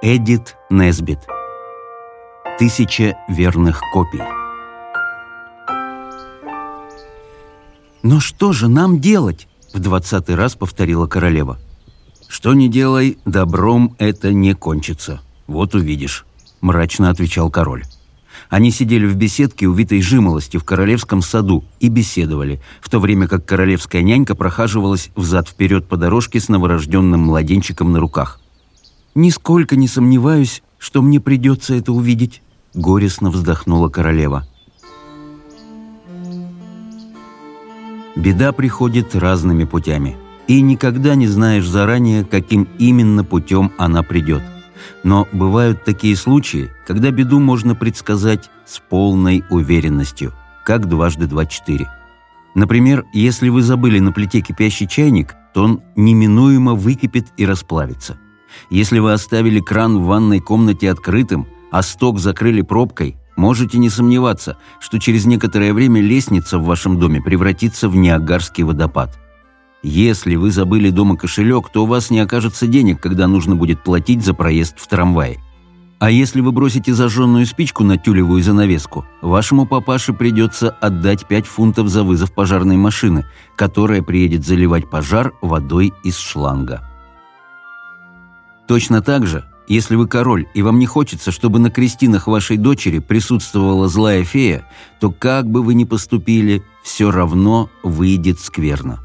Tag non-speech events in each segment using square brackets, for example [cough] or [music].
Эдит Несбит. Тысяча верных копий. «Но что же нам делать?» — в двадцатый раз повторила королева. «Что не делай, добром это не кончится. Вот увидишь», — мрачно отвечал король. Они сидели в беседке, увитой жимолости, в королевском саду и беседовали, в то время как королевская нянька прохаживалась взад-вперед по дорожке с новорожденным младенчиком на руках — нисколько не сомневаюсь, что мне придется это увидеть», — горестно вздохнула королева. Беда приходит разными путями, и никогда не знаешь заранее, каким именно путем она придет. Но бывают такие случаи, когда беду можно предсказать с полной уверенностью, как дважды два-четыре. Например, если вы забыли на плите кипящий чайник, то он неминуемо выкипит и расплавится – если вы оставили кран в ванной комнате открытым, а сток закрыли пробкой, можете не сомневаться, что через некоторое время лестница в вашем доме превратится в Ниагарский водопад. Если вы забыли дома кошелек, то у вас не окажется денег, когда нужно будет платить за проезд в трамвае. А если вы бросите зажженную спичку на тюлевую занавеску, вашему папаше придется отдать 5 фунтов за вызов пожарной машины, которая приедет заливать пожар водой из шланга. Точно так же, если вы король и вам не хочется, чтобы на крестинах вашей дочери присутствовала злая фея, то как бы вы ни поступили, все равно выйдет скверно.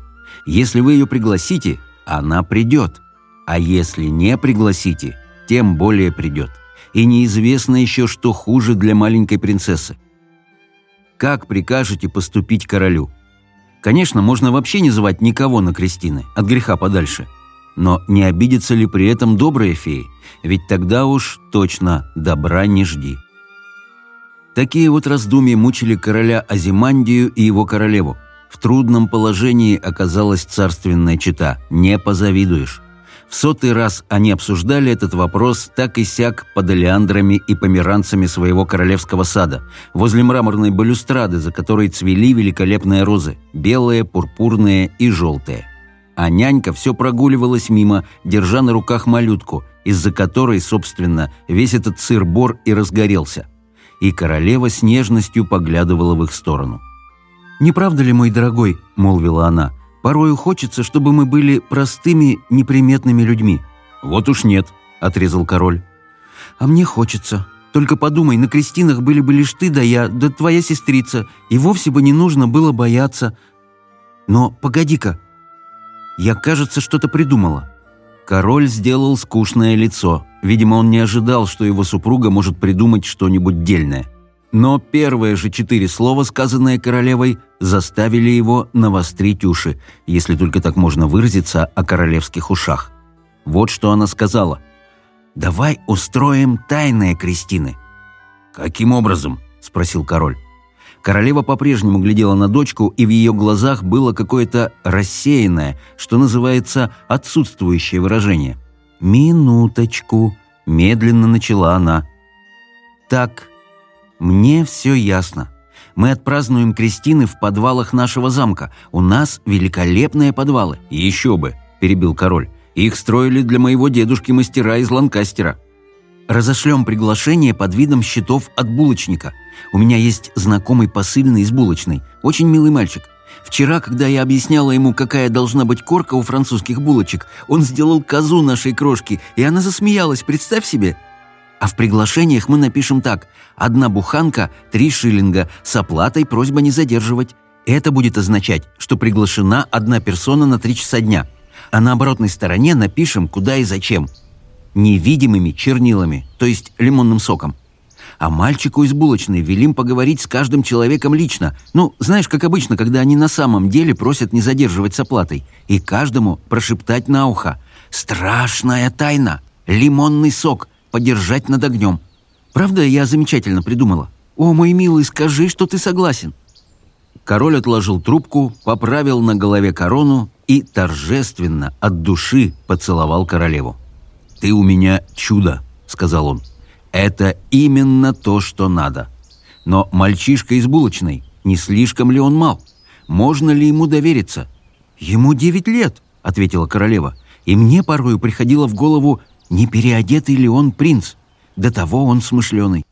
Если вы ее пригласите, она придет. А если не пригласите, тем более придет. И неизвестно еще, что хуже для маленькой принцессы. Как прикажете поступить королю? Конечно, можно вообще не звать никого на крестины, от греха подальше – но не обидятся ли при этом добрые феи, Ведь тогда уж точно добра не жди. Такие вот раздумья мучили короля Азимандию и его королеву. В трудном положении оказалась царственная чита, не позавидуешь. В сотый раз они обсуждали этот вопрос так и сяк под элеандрами и померанцами своего королевского сада, возле мраморной балюстрады, за которой цвели великолепные розы – белые, пурпурные и желтые а нянька все прогуливалась мимо, держа на руках малютку, из-за которой, собственно, весь этот сыр-бор и разгорелся. И королева с нежностью поглядывала в их сторону. «Не правда ли, мой дорогой?» – молвила она. «Порою хочется, чтобы мы были простыми, неприметными людьми». «Вот уж нет», – отрезал король. «А мне хочется. Только подумай, на крестинах были бы лишь ты да я, да твоя сестрица, и вовсе бы не нужно было бояться. Но погоди-ка, я, кажется, что-то придумала». Король сделал скучное лицо. Видимо, он не ожидал, что его супруга может придумать что-нибудь дельное. Но первые же четыре слова, сказанные королевой, заставили его навострить уши, если только так можно выразиться о королевских ушах. Вот что она сказала. «Давай устроим тайное Кристины». «Каким образом?» – спросил король. Королева по-прежнему глядела на дочку, и в ее глазах было какое-то рассеянное, что называется, отсутствующее выражение. «Минуточку», — медленно начала она. «Так, мне все ясно. Мы отпразднуем Кристины в подвалах нашего замка. У нас великолепные подвалы». «Еще бы», — перебил король. «Их строили для моего дедушки мастера из Ланкастера». «Разошлем приглашение под видом счетов от булочника», — у меня есть знакомый посыльный из булочной, очень милый мальчик. Вчера, когда я объясняла ему, какая должна быть корка у французских булочек, он сделал козу нашей крошки, и она засмеялась, представь себе. А в приглашениях мы напишем так «Одна буханка, три шиллинга, с оплатой просьба не задерживать». Это будет означать, что приглашена одна персона на три часа дня. А на оборотной стороне напишем, куда и зачем. Невидимыми чернилами, то есть лимонным соком а мальчику из булочной велим поговорить с каждым человеком лично. Ну, знаешь, как обычно, когда они на самом деле просят не задерживать с оплатой. И каждому прошептать на ухо. «Страшная тайна! Лимонный сок! Подержать над огнем!» Правда, я замечательно придумала? «О, мой милый, скажи, что ты согласен!» Король отложил трубку, поправил на голове корону и торжественно от души поцеловал королеву. «Ты у меня чудо!» — сказал он. Это именно то, что надо. Но мальчишка из булочной, не слишком ли он мал? Можно ли ему довериться? Ему девять лет, ответила королева. И мне порой приходило в голову, не переодетый ли он принц. До того он смышленый.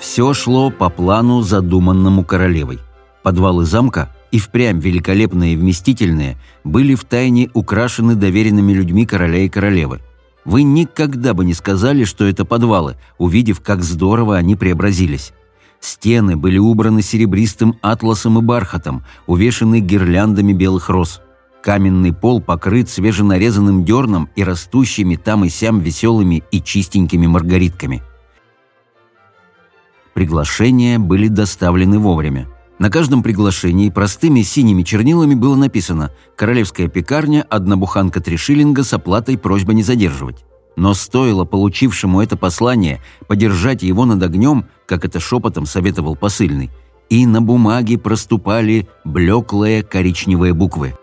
Все шло по плану, задуманному королевой. Подвалы замка, и впрямь великолепные и вместительные, были втайне украшены доверенными людьми короля и королевы – вы никогда бы не сказали, что это подвалы, увидев, как здорово они преобразились. Стены были убраны серебристым атласом и бархатом, увешаны гирляндами белых роз. Каменный пол покрыт свеженарезанным дерном и растущими там и сям веселыми и чистенькими маргаритками. Приглашения были доставлены вовремя. На каждом приглашении простыми синими чернилами было написано «Королевская пекарня, одна буханка три шиллинга с оплатой просьба не задерживать». Но стоило получившему это послание подержать его над огнем, как это шепотом советовал посыльный, и на бумаге проступали блеклые коричневые буквы.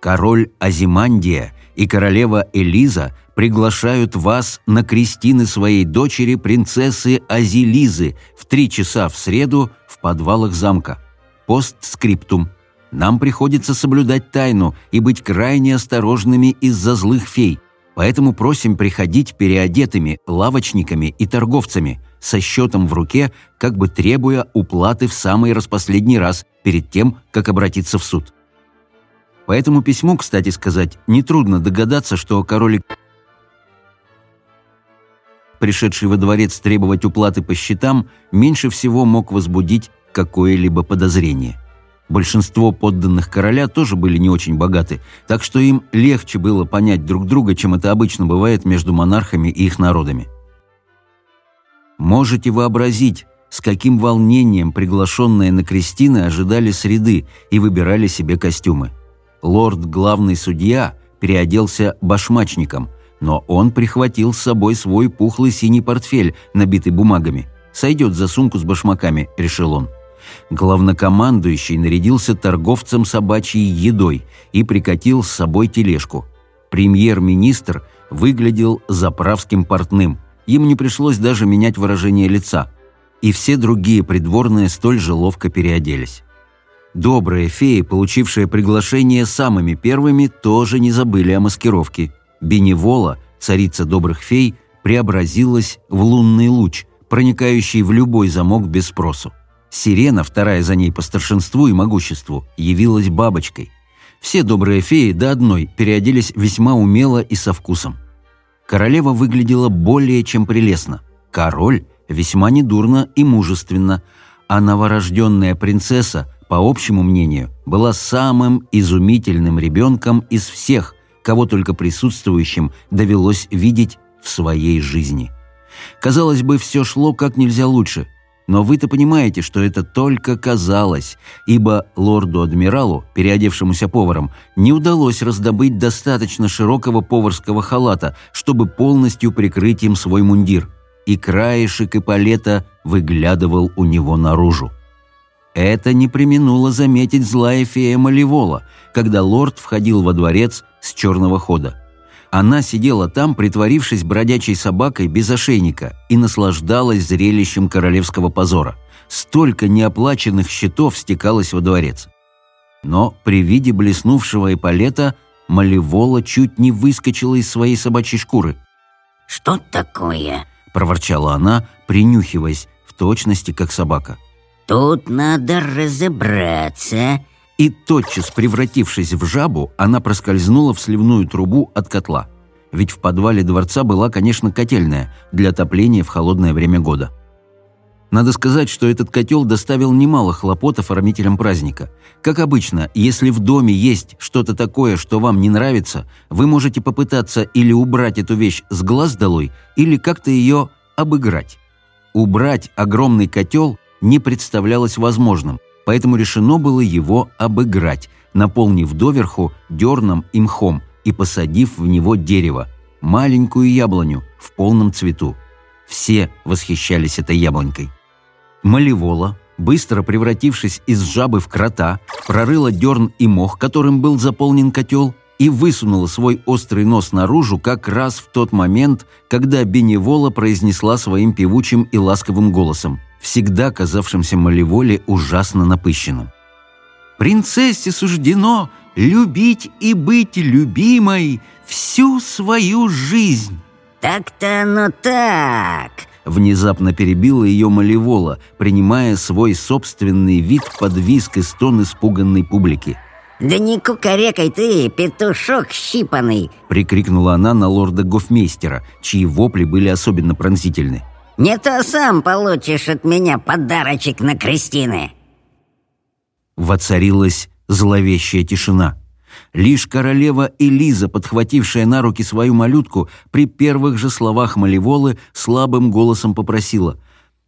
Король Азимандия и королева Элиза – приглашают вас на крестины своей дочери, принцессы Азилизы, в три часа в среду в подвалах замка. Постскриптум. Нам приходится соблюдать тайну и быть крайне осторожными из-за злых фей, поэтому просим приходить переодетыми, лавочниками и торговцами, со счетом в руке, как бы требуя уплаты в самый распоследний раз, перед тем, как обратиться в суд. По этому письму, кстати сказать, нетрудно догадаться, что король пришедший во дворец требовать уплаты по счетам, меньше всего мог возбудить какое-либо подозрение. Большинство подданных короля тоже были не очень богаты, так что им легче было понять друг друга, чем это обычно бывает между монархами и их народами. Можете вообразить, с каким волнением приглашенные на крестины ожидали среды и выбирали себе костюмы. Лорд-главный судья переоделся башмачником – но он прихватил с собой свой пухлый синий портфель, набитый бумагами. «Сойдет за сумку с башмаками», — решил он. Главнокомандующий нарядился торговцем собачьей едой и прикатил с собой тележку. Премьер-министр выглядел заправским портным. Им не пришлось даже менять выражение лица. И все другие придворные столь же ловко переоделись. Добрые феи, получившие приглашение самыми первыми, тоже не забыли о маскировке – Беневола, царица добрых фей, преобразилась в лунный луч, проникающий в любой замок без спросу. Сирена, вторая за ней по старшинству и могуществу, явилась бабочкой. Все добрые феи до одной переоделись весьма умело и со вкусом. Королева выглядела более чем прелестно. Король весьма недурно и мужественно, а новорожденная принцесса, по общему мнению, была самым изумительным ребенком из всех, кого только присутствующим довелось видеть в своей жизни. Казалось бы, все шло как нельзя лучше, но вы-то понимаете, что это только казалось, ибо лорду-адмиралу, переодевшемуся поваром, не удалось раздобыть достаточно широкого поварского халата, чтобы полностью прикрыть им свой мундир, и краешек эполета выглядывал у него наружу. Это не применуло заметить злая фея Малевола, когда лорд входил во дворец с черного хода. Она сидела там, притворившись бродячей собакой без ошейника, и наслаждалась зрелищем королевского позора. Столько неоплаченных счетов стекалось во дворец. Но при виде блеснувшего эполета Малевола чуть не выскочила из своей собачьей шкуры. «Что такое?» – проворчала она, принюхиваясь, в точности как собака. «Тут надо разобраться и тотчас, превратившись в жабу, она проскользнула в сливную трубу от котла. Ведь в подвале дворца была, конечно, котельная для отопления в холодное время года. Надо сказать, что этот котел доставил немало хлопот оформителям праздника. Как обычно, если в доме есть что-то такое, что вам не нравится, вы можете попытаться или убрать эту вещь с глаз долой, или как-то ее обыграть. Убрать огромный котел не представлялось возможным, поэтому решено было его обыграть, наполнив доверху дерном и мхом и посадив в него дерево, маленькую яблоню в полном цвету. Все восхищались этой яблонькой. Малевола, быстро превратившись из жабы в крота, прорыла дерн и мох, которым был заполнен котел, и высунула свой острый нос наружу как раз в тот момент, когда Беневола произнесла своим певучим и ласковым голосом всегда казавшимся Малеволе ужасно напыщенным. «Принцессе суждено любить и быть любимой всю свою жизнь!» «Так-то оно так!» Внезапно перебила ее Малевола, принимая свой собственный вид под виск и стон испуганной публики. «Да не кукарекай ты, петушок щипанный!» — прикрикнула она на лорда Гофмейстера, чьи вопли были особенно пронзительны. Не то сам получишь от меня подарочек на Кристины!» Воцарилась зловещая тишина. Лишь королева Элиза, подхватившая на руки свою малютку, при первых же словах Малеволы слабым голосом попросила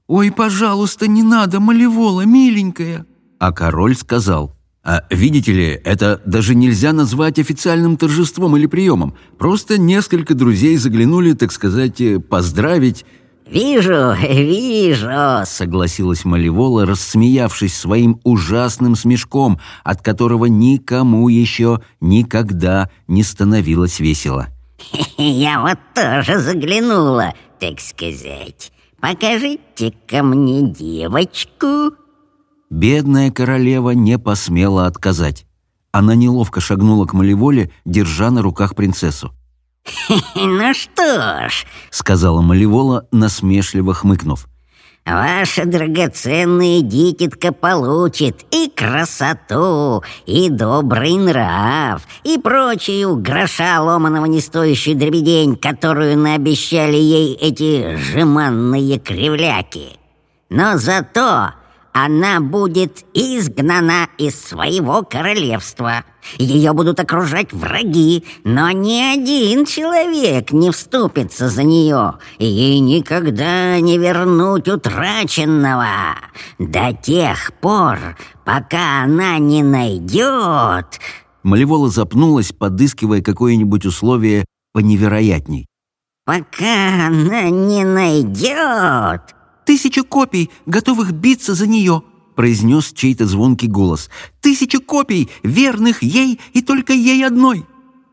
«Ой, пожалуйста, не надо, Малевола, миленькая!» А король сказал а, «Видите ли, это даже нельзя назвать официальным торжеством или приемом. Просто несколько друзей заглянули, так сказать, поздравить». «Вижу, [laughs] вижу», — согласилась Малевола, рассмеявшись своим ужасным смешком, от которого никому еще никогда не становилось весело. [laughs] «Я вот тоже заглянула, так сказать. покажите ко мне девочку». Бедная королева не посмела отказать. Она неловко шагнула к Малеволе, держа на руках принцессу. [laughs] «Ну что ж», — сказала Малевола, насмешливо хмыкнув, «ваша драгоценная дитятка получит и красоту, и добрый нрав, и прочую гроша ломаного не стоящую дребедень, которую наобещали ей эти жеманные кривляки. Но зато она будет изгнана из своего королевства. Ее будут окружать враги, но ни один человек не вступится за нее, и никогда не вернуть утраченного. До тех пор, пока она не найдет...» Малевола запнулась, подыскивая какое-нибудь условие поневероятней. «Пока она не найдет Тысяча копий, готовых биться за нее!» произнес чей-то звонкий голос. «Тысяча копий, верных ей и только ей одной!»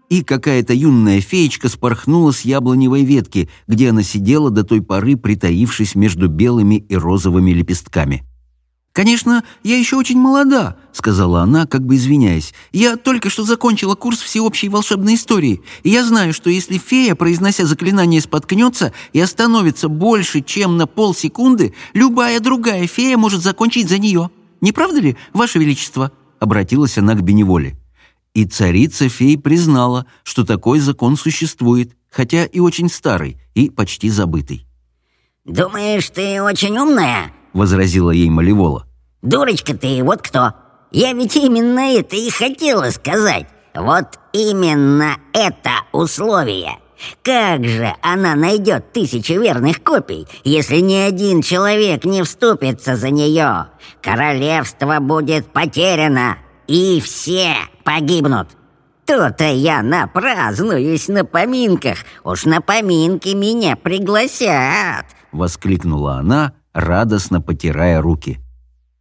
И какая-то юная феечка спорхнула с яблоневой ветки, где она сидела до той поры, притаившись между белыми и розовыми лепестками. «Конечно, я еще очень молода», — сказала она, как бы извиняясь. «Я только что закончила курс всеобщей волшебной истории, и я знаю, что если фея, произнося заклинание, споткнется и остановится больше, чем на полсекунды, любая другая фея может закончить за нее. Не правда ли, Ваше Величество?» — обратилась она к Беневоле. И царица фей признала, что такой закон существует, хотя и очень старый, и почти забытый. «Думаешь, ты очень умная?» возразила ей Малевола. «Дурочка ты, вот кто! Я ведь именно это и хотела сказать! Вот именно это условие!» Как же она найдет тысячи верных копий, если ни один человек не вступится за нее? Королевство будет потеряно, и все погибнут. То-то я напразднуюсь на поминках, уж на поминки меня пригласят!» Воскликнула она радостно потирая руки.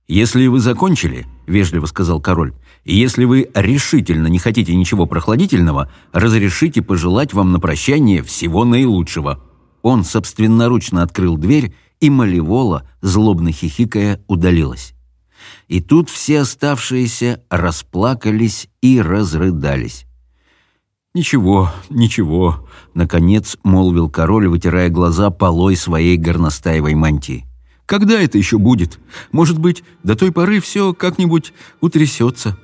«Если вы закончили», — вежливо сказал король, «если вы решительно не хотите ничего прохладительного, разрешите пожелать вам на прощание всего наилучшего». Он собственноручно открыл дверь, и Малевола, злобно хихикая, удалилась. И тут все оставшиеся расплакались и разрыдались. «Ничего, ничего», — наконец молвил король, вытирая глаза полой своей горностаевой мантии. Когда это еще будет? Может быть, до той поры все как-нибудь утрясется.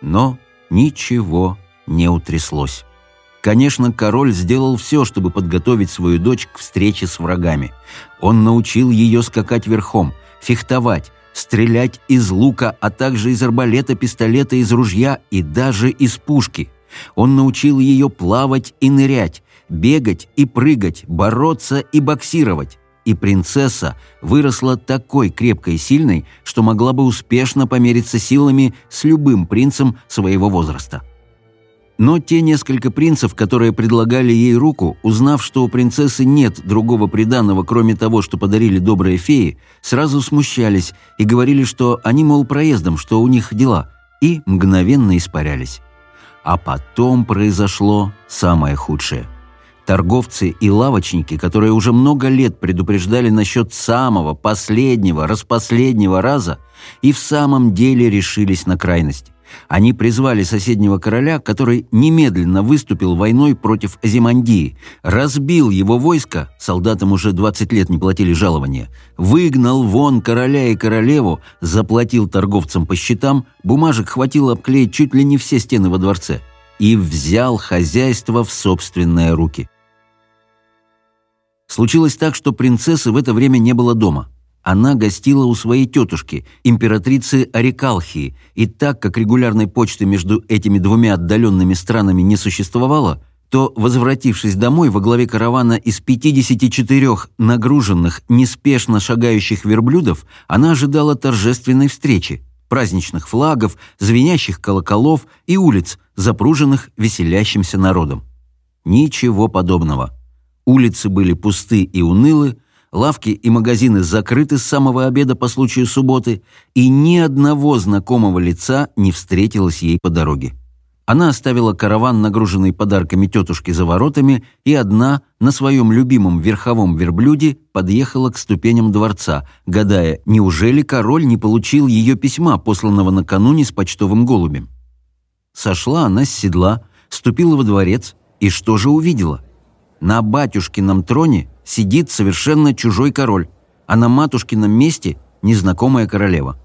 Но ничего не утряслось. Конечно, король сделал все, чтобы подготовить свою дочь к встрече с врагами. Он научил ее скакать верхом, фехтовать, стрелять из лука, а также из арбалета, пистолета, из ружья и даже из пушки. Он научил ее плавать и нырять, бегать и прыгать, бороться и боксировать и принцесса выросла такой крепкой и сильной, что могла бы успешно помериться силами с любым принцем своего возраста. Но те несколько принцев, которые предлагали ей руку, узнав, что у принцессы нет другого приданого, кроме того, что подарили добрые феи, сразу смущались и говорили, что они, мол, проездом, что у них дела, и мгновенно испарялись. А потом произошло самое худшее – Торговцы и лавочники, которые уже много лет предупреждали насчет самого последнего, распоследнего раза, и в самом деле решились на крайность. Они призвали соседнего короля, который немедленно выступил войной против Азимандии, разбил его войско, солдатам уже 20 лет не платили жалования, выгнал вон короля и королеву, заплатил торговцам по счетам, бумажек хватило обклеить чуть ли не все стены во дворце, и взял хозяйство в собственные руки – Случилось так, что принцессы в это время не было дома. Она гостила у своей тетушки, императрицы Арикалхии, и так как регулярной почты между этими двумя отдаленными странами не существовало, то, возвратившись домой во главе каравана из 54 нагруженных, неспешно шагающих верблюдов, она ожидала торжественной встречи, праздничных флагов, звенящих колоколов и улиц, запруженных веселящимся народом. Ничего подобного. Улицы были пусты и унылы, лавки и магазины закрыты с самого обеда по случаю субботы, и ни одного знакомого лица не встретилось ей по дороге. Она оставила караван, нагруженный подарками тетушки за воротами, и одна на своем любимом верховом верблюде подъехала к ступеням дворца, гадая, неужели король не получил ее письма, посланного накануне с почтовым голубем. Сошла она с седла, ступила во дворец, и что же увидела? На батюшкином троне сидит совершенно чужой король, а на матушкином месте незнакомая королева.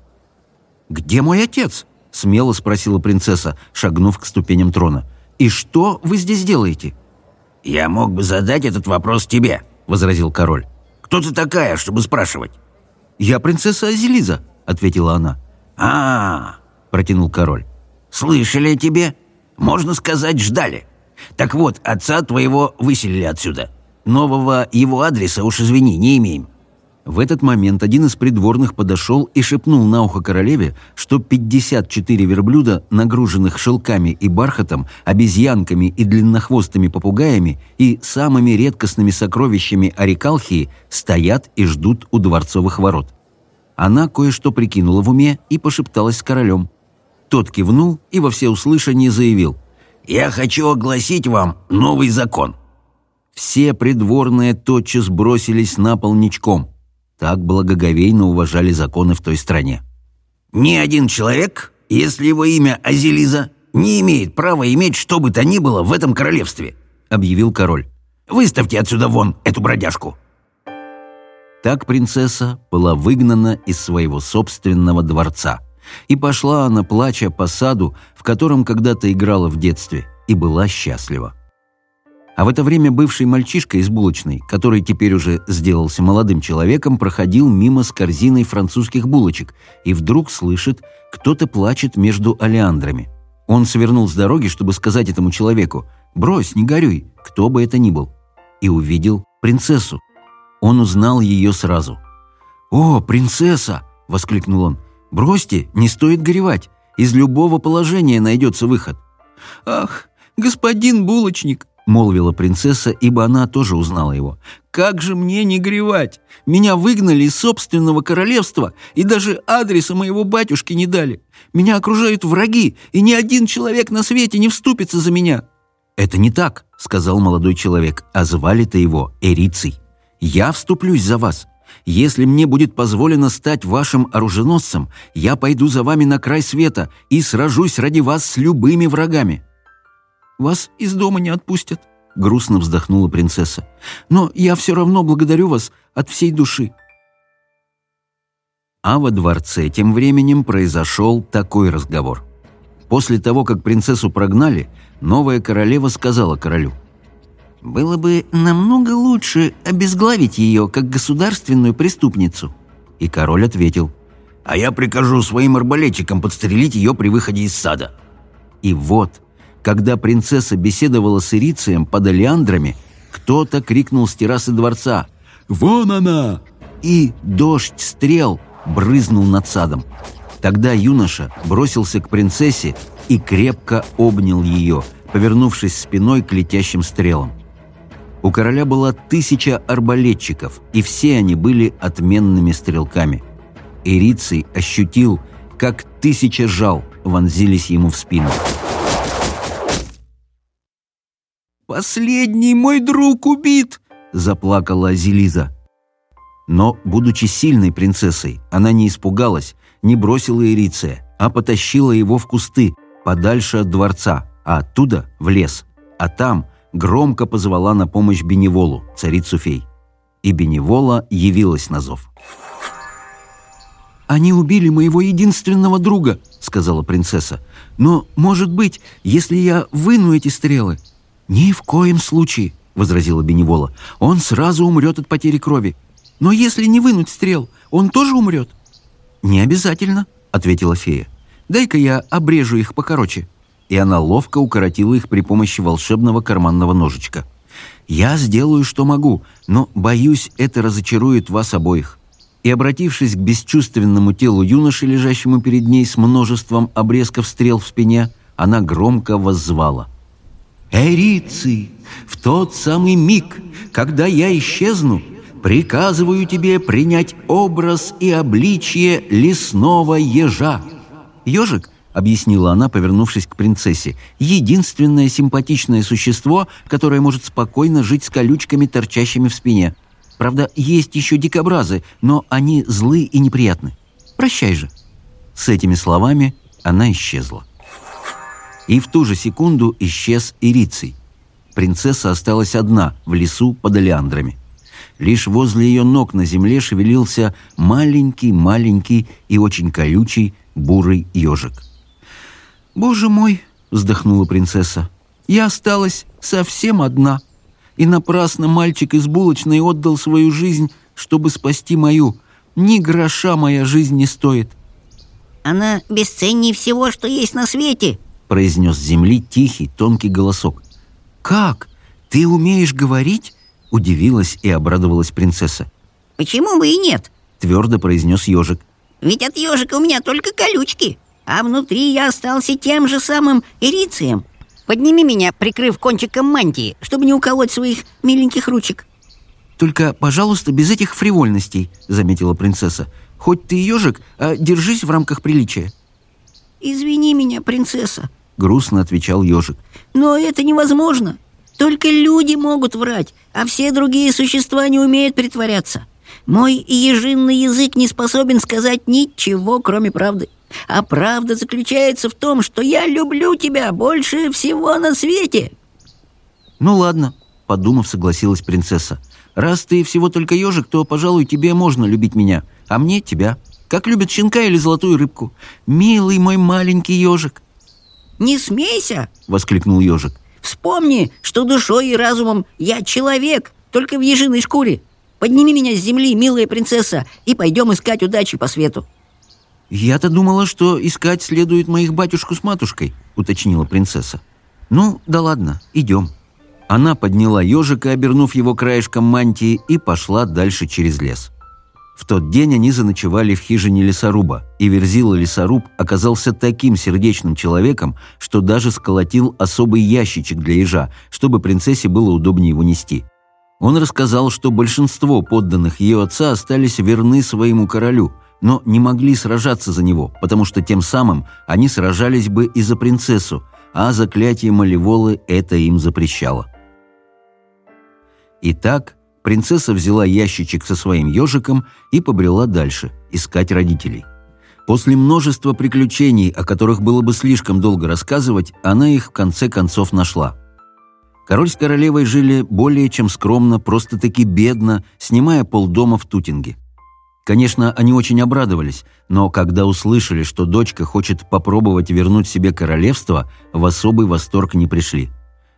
«Где мой отец?» — смело спросила принцесса, шагнув к ступеням трона. «И что вы здесь делаете?» «Я мог бы задать этот вопрос тебе», — возразил король. «Кто ты такая, чтобы спрашивать?» «Я принцесса Азелиза», — ответила она. а, -а, -а, протянул король. «Слышали о тебе? Можно сказать, ждали. Так вот, отца твоего выселили отсюда. Нового его адреса, уж извини, не имеем». В этот момент один из придворных подошел и шепнул на ухо королеве, что 54 верблюда, нагруженных шелками и бархатом, обезьянками и длиннохвостыми попугаями и самыми редкостными сокровищами Арикалхии, стоят и ждут у дворцовых ворот. Она кое-что прикинула в уме и пошепталась с королем. Тот кивнул и во всеуслышание заявил – «Я хочу огласить вам новый закон». Все придворные тотчас бросились на пол ничком. Так благоговейно уважали законы в той стране. «Ни один человек, если его имя Азелиза, не имеет права иметь что бы то ни было в этом королевстве», — объявил король. «Выставьте отсюда вон эту бродяжку». Так принцесса была выгнана из своего собственного дворца — и пошла она, плача по саду, в котором когда-то играла в детстве, и была счастлива. А в это время бывший мальчишка из булочной, который теперь уже сделался молодым человеком, проходил мимо с корзиной французских булочек и вдруг слышит, кто-то плачет между олеандрами. Он свернул с дороги, чтобы сказать этому человеку «Брось, не горюй, кто бы это ни был», и увидел принцессу. Он узнал ее сразу. «О, принцесса!» — воскликнул он. Бросьте, не стоит горевать. Из любого положения найдется выход». «Ах, господин булочник!» — молвила принцесса, ибо она тоже узнала его. «Как же мне не горевать? Меня выгнали из собственного королевства, и даже адреса моего батюшки не дали. Меня окружают враги, и ни один человек на свете не вступится за меня». «Это не так», — сказал молодой человек, а звали-то его Эриций. «Я вступлюсь за вас. «Если мне будет позволено стать вашим оруженосцем, я пойду за вами на край света и сражусь ради вас с любыми врагами». «Вас из дома не отпустят», — грустно вздохнула принцесса. «Но я все равно благодарю вас от всей души». А во дворце тем временем произошел такой разговор. После того, как принцессу прогнали, новая королева сказала королю. Было бы намного лучше обезглавить ее, как государственную преступницу». И король ответил. «А я прикажу своим арбалетчикам подстрелить ее при выходе из сада». И вот, когда принцесса беседовала с Ирицием под Алиандрами, кто-то крикнул с террасы дворца «Вон она!» И дождь стрел брызнул над садом. Тогда юноша бросился к принцессе и крепко обнял ее, повернувшись спиной к летящим стрелам. У короля было тысяча арбалетчиков, и все они были отменными стрелками. Ириций ощутил, как тысяча жал вонзились ему в спину. «Последний мой друг убит!» – заплакала Зелиза. Но, будучи сильной принцессой, она не испугалась, не бросила Ириция, а потащила его в кусты, подальше от дворца, а оттуда в лес. А там – громко позвала на помощь Беневолу, царицу фей. И Беневола явилась на зов. «Они убили моего единственного друга», — сказала принцесса. «Но, может быть, если я выну эти стрелы?» «Ни в коем случае», — возразила Беневола. «Он сразу умрет от потери крови. Но если не вынуть стрел, он тоже умрет?» «Не обязательно», — ответила фея. «Дай-ка я обрежу их покороче» и она ловко укоротила их при помощи волшебного карманного ножичка. «Я сделаю, что могу, но, боюсь, это разочарует вас обоих». И, обратившись к бесчувственному телу юноши, лежащему перед ней с множеством обрезков стрел в спине, она громко воззвала. «Эрицы, в тот самый миг, когда я исчезну, приказываю тебе принять образ и обличье лесного ежа». «Ежик?» — объяснила она, повернувшись к принцессе. «Единственное симпатичное существо, которое может спокойно жить с колючками, торчащими в спине. Правда, есть еще дикобразы, но они злы и неприятны. Прощай же». С этими словами она исчезла. И в ту же секунду исчез и Риций. Принцесса осталась одна в лесу под олеандрами. Лишь возле ее ног на земле шевелился маленький-маленький и очень колючий бурый ежик. «Боже мой!» — вздохнула принцесса. «Я осталась совсем одна, и напрасно мальчик из булочной отдал свою жизнь, чтобы спасти мою. Ни гроша моя жизнь не стоит». «Она бесценнее всего, что есть на свете», — произнес с земли тихий, тонкий голосок. «Как? Ты умеешь говорить?» — удивилась и обрадовалась принцесса. «Почему бы и нет?» — твердо произнес ежик. «Ведь от ежика у меня только колючки» а внутри я остался тем же самым ирицием. Подними меня, прикрыв кончиком мантии, чтобы не уколоть своих миленьких ручек». «Только, пожалуйста, без этих фривольностей», — заметила принцесса. «Хоть ты ежик, а держись в рамках приличия». «Извини меня, принцесса», — грустно отвечал ежик. «Но это невозможно. Только люди могут врать, а все другие существа не умеют притворяться. Мой ежинный язык не способен сказать ничего, кроме правды». А правда заключается в том, что я люблю тебя больше всего на свете!» «Ну ладно», — подумав, согласилась принцесса. «Раз ты всего только ежик, то, пожалуй, тебе можно любить меня, а мне — тебя. Как любят щенка или золотую рыбку. Милый мой маленький ежик!» «Не смейся!» — воскликнул ежик. «Вспомни, что душой и разумом я человек, только в ежиной шкуре. Подними меня с земли, милая принцесса, и пойдем искать удачи по свету!» «Я-то думала, что искать следует моих батюшку с матушкой», — уточнила принцесса. «Ну, да ладно, идем». Она подняла ежика, обернув его краешком мантии, и пошла дальше через лес. В тот день они заночевали в хижине лесоруба, и Верзила лесоруб оказался таким сердечным человеком, что даже сколотил особый ящичек для ежа, чтобы принцессе было удобнее его нести. Он рассказал, что большинство подданных ее отца остались верны своему королю, но не могли сражаться за него, потому что тем самым они сражались бы и за принцессу, а заклятие Малеволы это им запрещало. Итак, принцесса взяла ящичек со своим ежиком и побрела дальше, искать родителей. После множества приключений, о которых было бы слишком долго рассказывать, она их в конце концов нашла. Король с королевой жили более чем скромно, просто-таки бедно, снимая полдома в Тутинге. Конечно, они очень обрадовались, но когда услышали, что дочка хочет попробовать вернуть себе королевство, в особый восторг не пришли.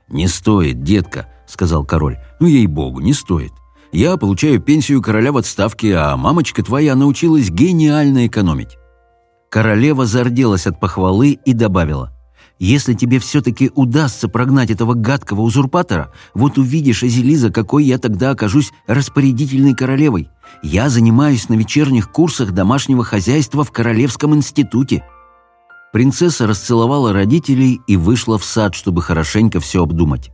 «Не стоит, детка», — сказал король. «Ну, ей-богу, не стоит. Я получаю пенсию короля в отставке, а мамочка твоя научилась гениально экономить». Королева зарделась от похвалы и добавила. «Если тебе все-таки удастся прогнать этого гадкого узурпатора, вот увидишь, Азелиза, какой я тогда окажусь распорядительной королевой. Я занимаюсь на вечерних курсах домашнего хозяйства в Королевском институте». Принцесса расцеловала родителей и вышла в сад, чтобы хорошенько все обдумать.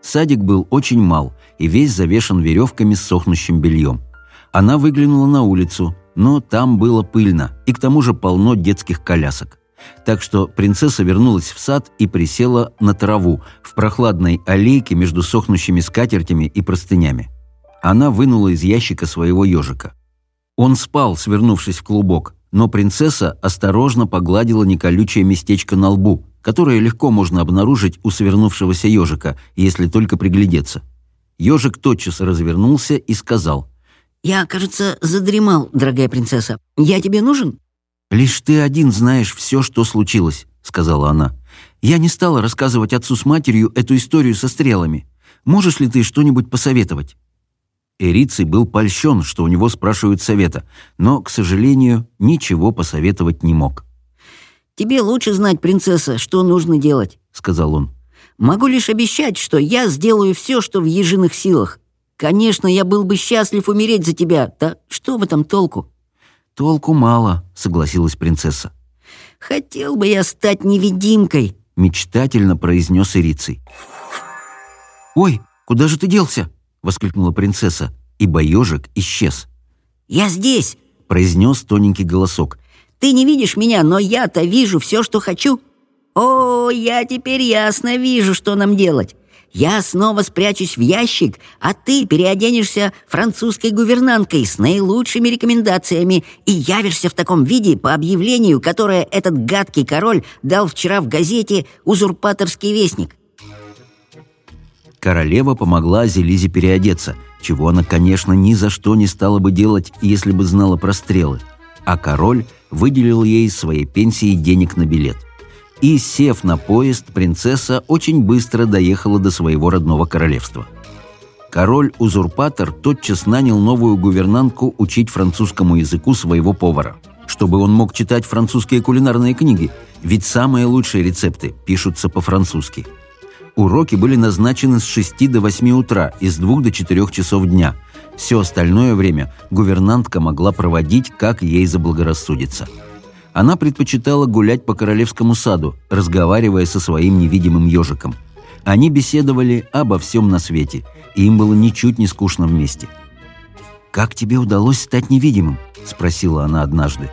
Садик был очень мал и весь завешен веревками с сохнущим бельем. Она выглянула на улицу, но там было пыльно и к тому же полно детских колясок. Так что принцесса вернулась в сад и присела на траву в прохладной аллейке между сохнущими скатертями и простынями. Она вынула из ящика своего ежика. Он спал, свернувшись в клубок, но принцесса осторожно погладила неколючее местечко на лбу, которое легко можно обнаружить у свернувшегося ежика, если только приглядеться. Ежик тотчас развернулся и сказал. «Я, кажется, задремал, дорогая принцесса. Я тебе нужен?» «Лишь ты один знаешь все, что случилось», — сказала она. «Я не стала рассказывать отцу с матерью эту историю со стрелами. Можешь ли ты что-нибудь посоветовать?» Эриций был польщен, что у него спрашивают совета, но, к сожалению, ничего посоветовать не мог. «Тебе лучше знать, принцесса, что нужно делать», — сказал он. «Могу лишь обещать, что я сделаю все, что в ежиных силах. Конечно, я был бы счастлив умереть за тебя, да что в этом толку?» «Толку мало», — согласилась принцесса. «Хотел бы я стать невидимкой», — мечтательно произнес Ирицей. «Ой, куда же ты делся?» — воскликнула принцесса, ибо ежик исчез. «Я здесь!» — произнёс тоненький голосок. «Ты не видишь меня, но я-то вижу все, что хочу. О, я теперь ясно вижу, что нам делать. Я снова спрячусь в ящик, а ты переоденешься французской гувернанткой с наилучшими рекомендациями и явишься в таком виде по объявлению, которое этот гадкий король дал вчера в газете «Узурпаторский вестник». Королева помогла Зелизе переодеться, чего она, конечно, ни за что не стала бы делать, если бы знала про стрелы. А король выделил ей из своей пенсии денег на билет. И, сев на поезд, принцесса очень быстро доехала до своего родного королевства. Король-узурпатор тотчас нанял новую гувернантку учить французскому языку своего повара, чтобы он мог читать французские кулинарные книги, ведь самые лучшие рецепты пишутся по-французски – Уроки были назначены с 6 до 8 утра и с 2 до 4 часов дня. Все остальное время гувернантка могла проводить, как ей заблагорассудится. Она предпочитала гулять по королевскому саду, разговаривая со своим невидимым ежиком. Они беседовали обо всем на свете, и им было ничуть не скучно вместе. «Как тебе удалось стать невидимым?» – спросила она однажды.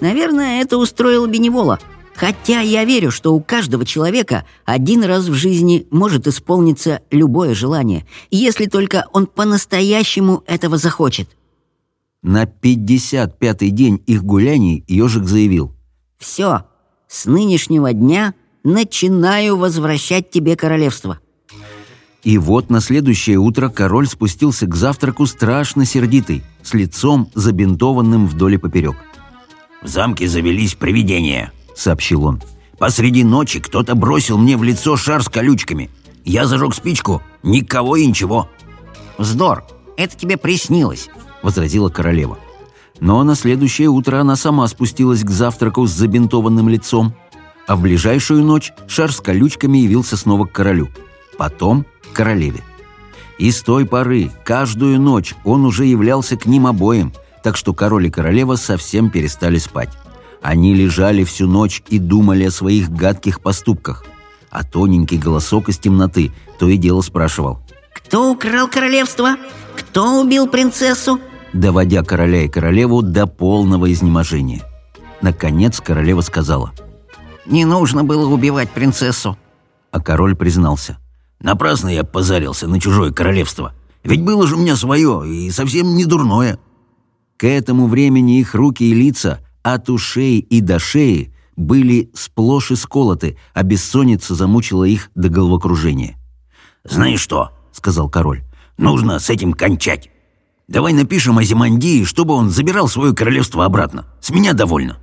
«Наверное, это устроил Беневола», Хотя я верю, что у каждого человека один раз в жизни может исполниться любое желание, если только он по-настоящему этого захочет. На 55-й день их гуляний ежик заявил. «Все, с нынешнего дня начинаю возвращать тебе королевство». И вот на следующее утро король спустился к завтраку страшно сердитый, с лицом забинтованным вдоль и поперек. «В замке завелись привидения», сообщил он. «Посреди ночи кто-то бросил мне в лицо шар с колючками. Я зажег спичку. Никого и ничего». «Вздор! Это тебе приснилось!» — возразила королева. Но на следующее утро она сама спустилась к завтраку с забинтованным лицом. А в ближайшую ночь шар с колючками явился снова к королю. Потом к королеве. И с той поры, каждую ночь, он уже являлся к ним обоим, так что король и королева совсем перестали спать. Они лежали всю ночь и думали о своих гадких поступках. А тоненький голосок из темноты то и дело спрашивал. «Кто украл королевство? Кто убил принцессу?» Доводя короля и королеву до полного изнеможения. Наконец королева сказала. «Не нужно было убивать принцессу». А король признался. «Напрасно я позарился на чужое королевство. Ведь было же у меня свое, и совсем не дурное». К этому времени их руки и лица – от ушей и до шеи были сплошь исколоты, а бессонница замучила их до головокружения. «Знаешь что?» — сказал король. «Нужно с этим кончать. Давай напишем Азимандии, чтобы он забирал свое королевство обратно. С меня довольно».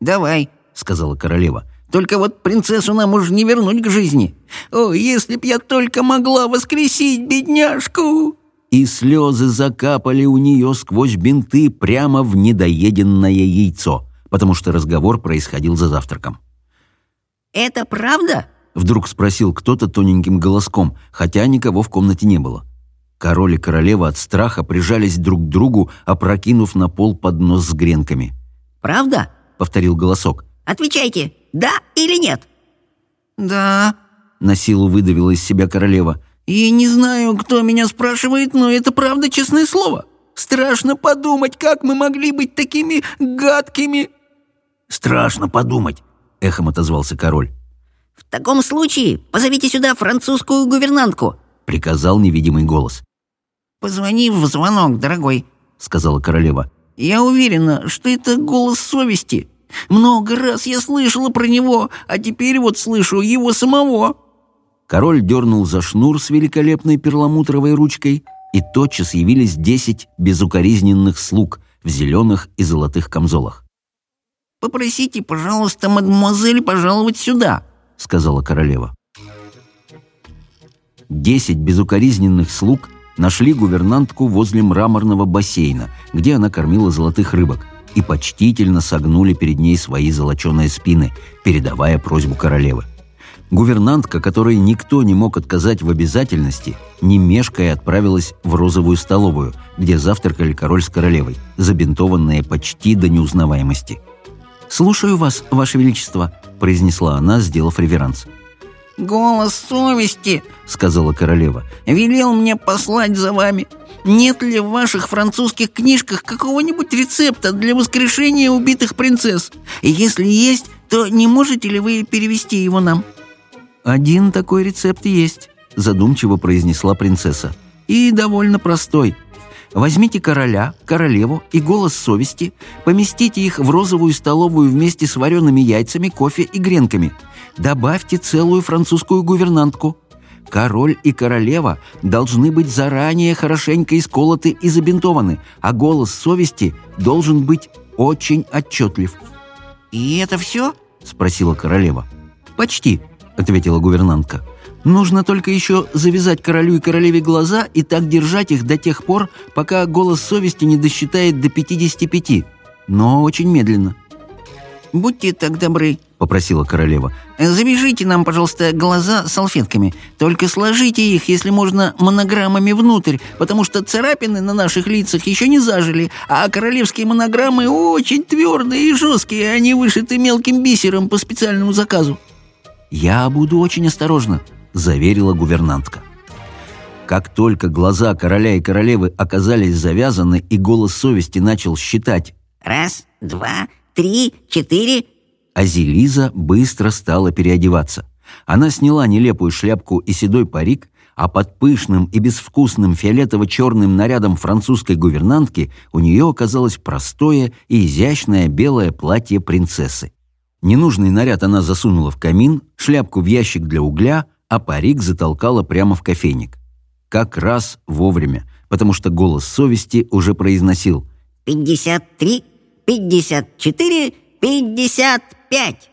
«Давай», — сказала королева. «Только вот принцессу нам уже не вернуть к жизни. О, если б я только могла воскресить бедняжку!» и слезы закапали у нее сквозь бинты прямо в недоеденное яйцо, потому что разговор происходил за завтраком. «Это правда?» — вдруг спросил кто-то тоненьким голоском, хотя никого в комнате не было. Король и королева от страха прижались друг к другу, опрокинув на пол поднос с гренками. «Правда?» — повторил голосок. «Отвечайте, да или нет?» «Да», — на силу выдавила из себя королева — и не знаю, кто меня спрашивает, но это правда честное слово. Страшно подумать, как мы могли быть такими гадкими!» «Страшно подумать!» — эхом отозвался король. «В таком случае позовите сюда французскую гувернантку!» — приказал невидимый голос. «Позвони в звонок, дорогой!» — сказала королева. «Я уверена, что это голос совести. Много раз я слышала про него, а теперь вот слышу его самого!» Король дернул за шнур с великолепной перламутровой ручкой, и тотчас явились десять безукоризненных слуг в зеленых и золотых камзолах. «Попросите, пожалуйста, мадемуазель пожаловать сюда», — сказала королева. Десять безукоризненных слуг нашли гувернантку возле мраморного бассейна, где она кормила золотых рыбок, и почтительно согнули перед ней свои золоченые спины, передавая просьбу королевы. Гувернантка, которой никто не мог отказать в обязательности, не мешкая отправилась в розовую столовую, где завтракали король с королевой, забинтованные почти до неузнаваемости. «Слушаю вас, ваше величество», – произнесла она, сделав реверанс. «Голос совести», — сказала королева, — «велел мне послать за вами. Нет ли в ваших французских книжках какого-нибудь рецепта для воскрешения убитых принцесс? Если есть, то не можете ли вы перевести его нам?» «Один такой рецепт есть», – задумчиво произнесла принцесса. «И довольно простой. Возьмите короля, королеву и голос совести, поместите их в розовую столовую вместе с вареными яйцами, кофе и гренками. Добавьте целую французскую гувернантку. Король и королева должны быть заранее хорошенько исколоты и забинтованы, а голос совести должен быть очень отчетлив». «И это все?» – спросила королева. «Почти», ответила гувернантка. «Нужно только еще завязать королю и королеве глаза и так держать их до тех пор, пока голос совести не досчитает до 55, но очень медленно». «Будьте так добры», — попросила королева. «Завяжите нам, пожалуйста, глаза салфетками. Только сложите их, если можно, монограммами внутрь, потому что царапины на наших лицах еще не зажили, а королевские монограммы очень твердые и жесткие, а они вышиты мелким бисером по специальному заказу». «Я буду очень осторожна», — заверила гувернантка. Как только глаза короля и королевы оказались завязаны, и голос совести начал считать «Раз, два, три, четыре», Азелиза быстро стала переодеваться. Она сняла нелепую шляпку и седой парик, а под пышным и безвкусным фиолетово-черным нарядом французской гувернантки у нее оказалось простое и изящное белое платье принцессы. Ненужный наряд она засунула в камин, шляпку в ящик для угля, а парик затолкала прямо в кофейник. Как раз вовремя, потому что голос совести уже произносил «Пятьдесят три, пятьдесят четыре, пятьдесят пять!»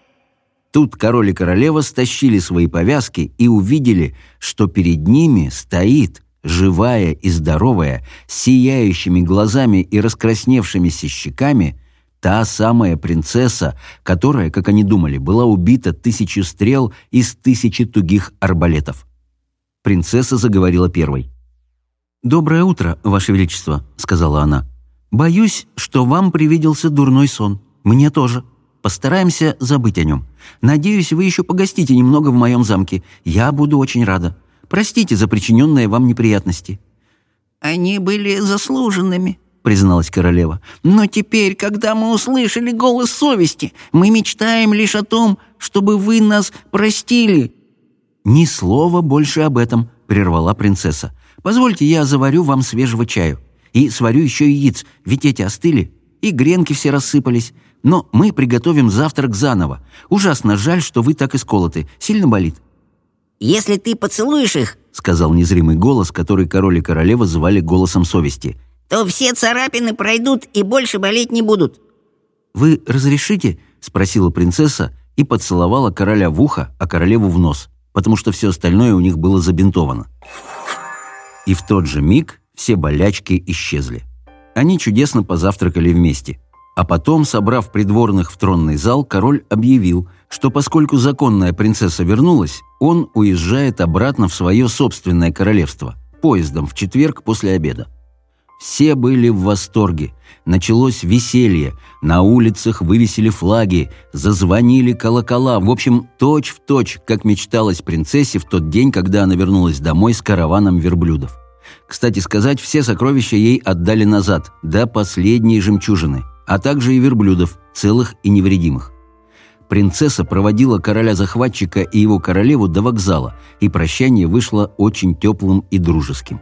Тут король и королева стащили свои повязки и увидели, что перед ними стоит, живая и здоровая, сияющими глазами и раскрасневшимися щеками – Та самая принцесса, которая, как они думали, была убита тысячу стрел из тысячи тугих арбалетов. Принцесса заговорила первой. «Доброе утро, Ваше Величество», — сказала она. «Боюсь, что вам привиделся дурной сон. Мне тоже. Постараемся забыть о нем. Надеюсь, вы еще погостите немного в моем замке. Я буду очень рада. Простите за причиненные вам неприятности». «Они были заслуженными», призналась королева. «Но теперь, когда мы услышали голос совести, мы мечтаем лишь о том, чтобы вы нас простили». «Ни слова больше об этом», — прервала принцесса. «Позвольте, я заварю вам свежего чаю. И сварю еще яиц, ведь эти остыли, и гренки все рассыпались. Но мы приготовим завтрак заново. Ужасно жаль, что вы так исколоты. Сильно болит». «Если ты поцелуешь их», — сказал незримый голос, который король и королева звали голосом совести — то все царапины пройдут и больше болеть не будут». «Вы разрешите?» — спросила принцесса и поцеловала короля в ухо, а королеву в нос, потому что все остальное у них было забинтовано. И в тот же миг все болячки исчезли. Они чудесно позавтракали вместе. А потом, собрав придворных в тронный зал, король объявил, что поскольку законная принцесса вернулась, он уезжает обратно в свое собственное королевство поездом в четверг после обеда. Все были в восторге. Началось веселье. На улицах вывесили флаги, зазвонили колокола. В общем, точь в точь, как мечталось принцессе в тот день, когда она вернулась домой с караваном верблюдов. Кстати сказать, все сокровища ей отдали назад, до последней жемчужины, а также и верблюдов, целых и невредимых. Принцесса проводила короля-захватчика и его королеву до вокзала, и прощание вышло очень теплым и дружеским.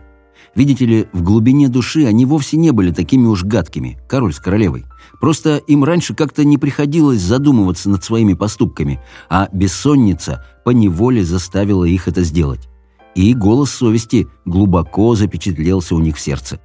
Видите ли, в глубине души они вовсе не были такими уж гадкими, король с королевой. Просто им раньше как-то не приходилось задумываться над своими поступками, а бессонница поневоле заставила их это сделать. И голос совести глубоко запечатлелся у них в сердце.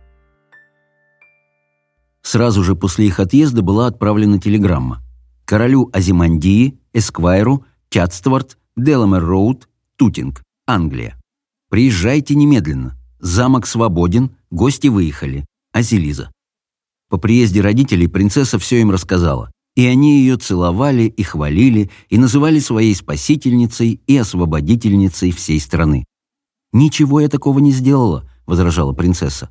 Сразу же после их отъезда была отправлена телеграмма. Королю Азимандии, Эсквайру, Чатстворт, Деламер Роуд, Тутинг, Англия. «Приезжайте немедленно. Замок свободен, гости выехали. Азелиза. По приезде родителей принцесса все им рассказала. И они ее целовали и хвалили, и называли своей спасительницей и освободительницей всей страны. «Ничего я такого не сделала», — возражала принцесса.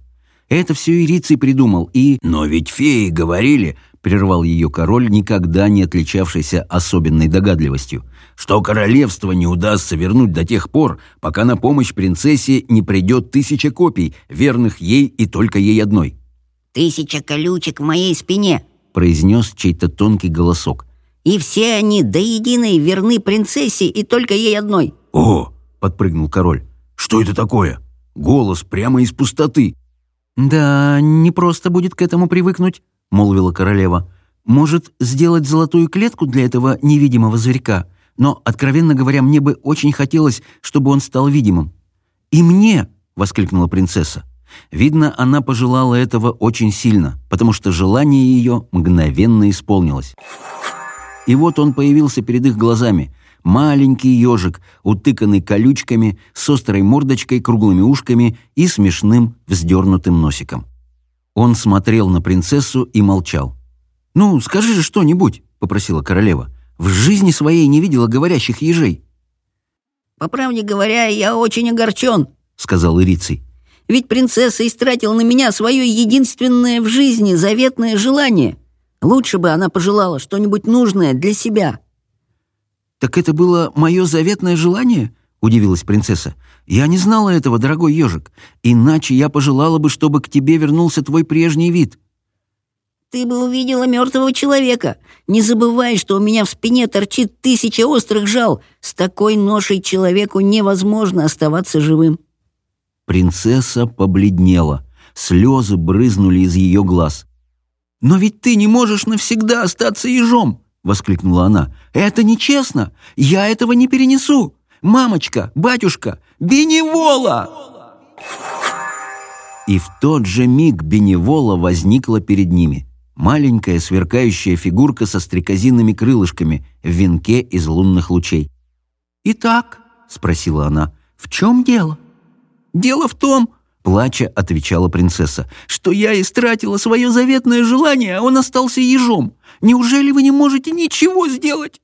«Это все Ириций придумал и...» «Но ведь феи говорили», — прервал ее король, никогда не отличавшийся особенной догадливостью что королевство не удастся вернуть до тех пор, пока на помощь принцессе не придет тысяча копий, верных ей и только ей одной. «Тысяча колючек в моей спине», — произнес чей-то тонкий голосок. «И все они до единой верны принцессе и только ей одной». «О!» — подпрыгнул король. «Что это такое? Голос прямо из пустоты». «Да, не просто будет к этому привыкнуть», — молвила королева. «Может, сделать золотую клетку для этого невидимого зверька?» но, откровенно говоря, мне бы очень хотелось, чтобы он стал видимым. «И мне!» — воскликнула принцесса. Видно, она пожелала этого очень сильно, потому что желание ее мгновенно исполнилось. И вот он появился перед их глазами. Маленький ежик, утыканный колючками, с острой мордочкой, круглыми ушками и смешным вздернутым носиком. Он смотрел на принцессу и молчал. «Ну, скажи же что-нибудь», — попросила королева. В жизни своей не видела говорящих ежей. «По правде говоря, я очень огорчен», — сказал Ирицей. «Ведь принцесса истратила на меня свое единственное в жизни заветное желание. Лучше бы она пожелала что-нибудь нужное для себя». «Так это было мое заветное желание?» — удивилась принцесса. «Я не знала этого, дорогой ежик. Иначе я пожелала бы, чтобы к тебе вернулся твой прежний вид». Ты бы увидела мертвого человека. Не забывай, что у меня в спине торчит тысяча острых жал. С такой ношей человеку невозможно оставаться живым». Принцесса побледнела. Слезы брызнули из ее глаз. «Но ведь ты не можешь навсегда остаться ежом!» — воскликнула она. «Это нечестно! Я этого не перенесу! Мамочка, батюшка, Беневола!» И в тот же миг Беневола возникла перед ними — маленькая сверкающая фигурка со стрекозинными крылышками в венке из лунных лучей. «Итак», — спросила она, — «в чем дело?» «Дело в том», — плача отвечала принцесса, «что я истратила свое заветное желание, а он остался ежом. Неужели вы не можете ничего сделать?»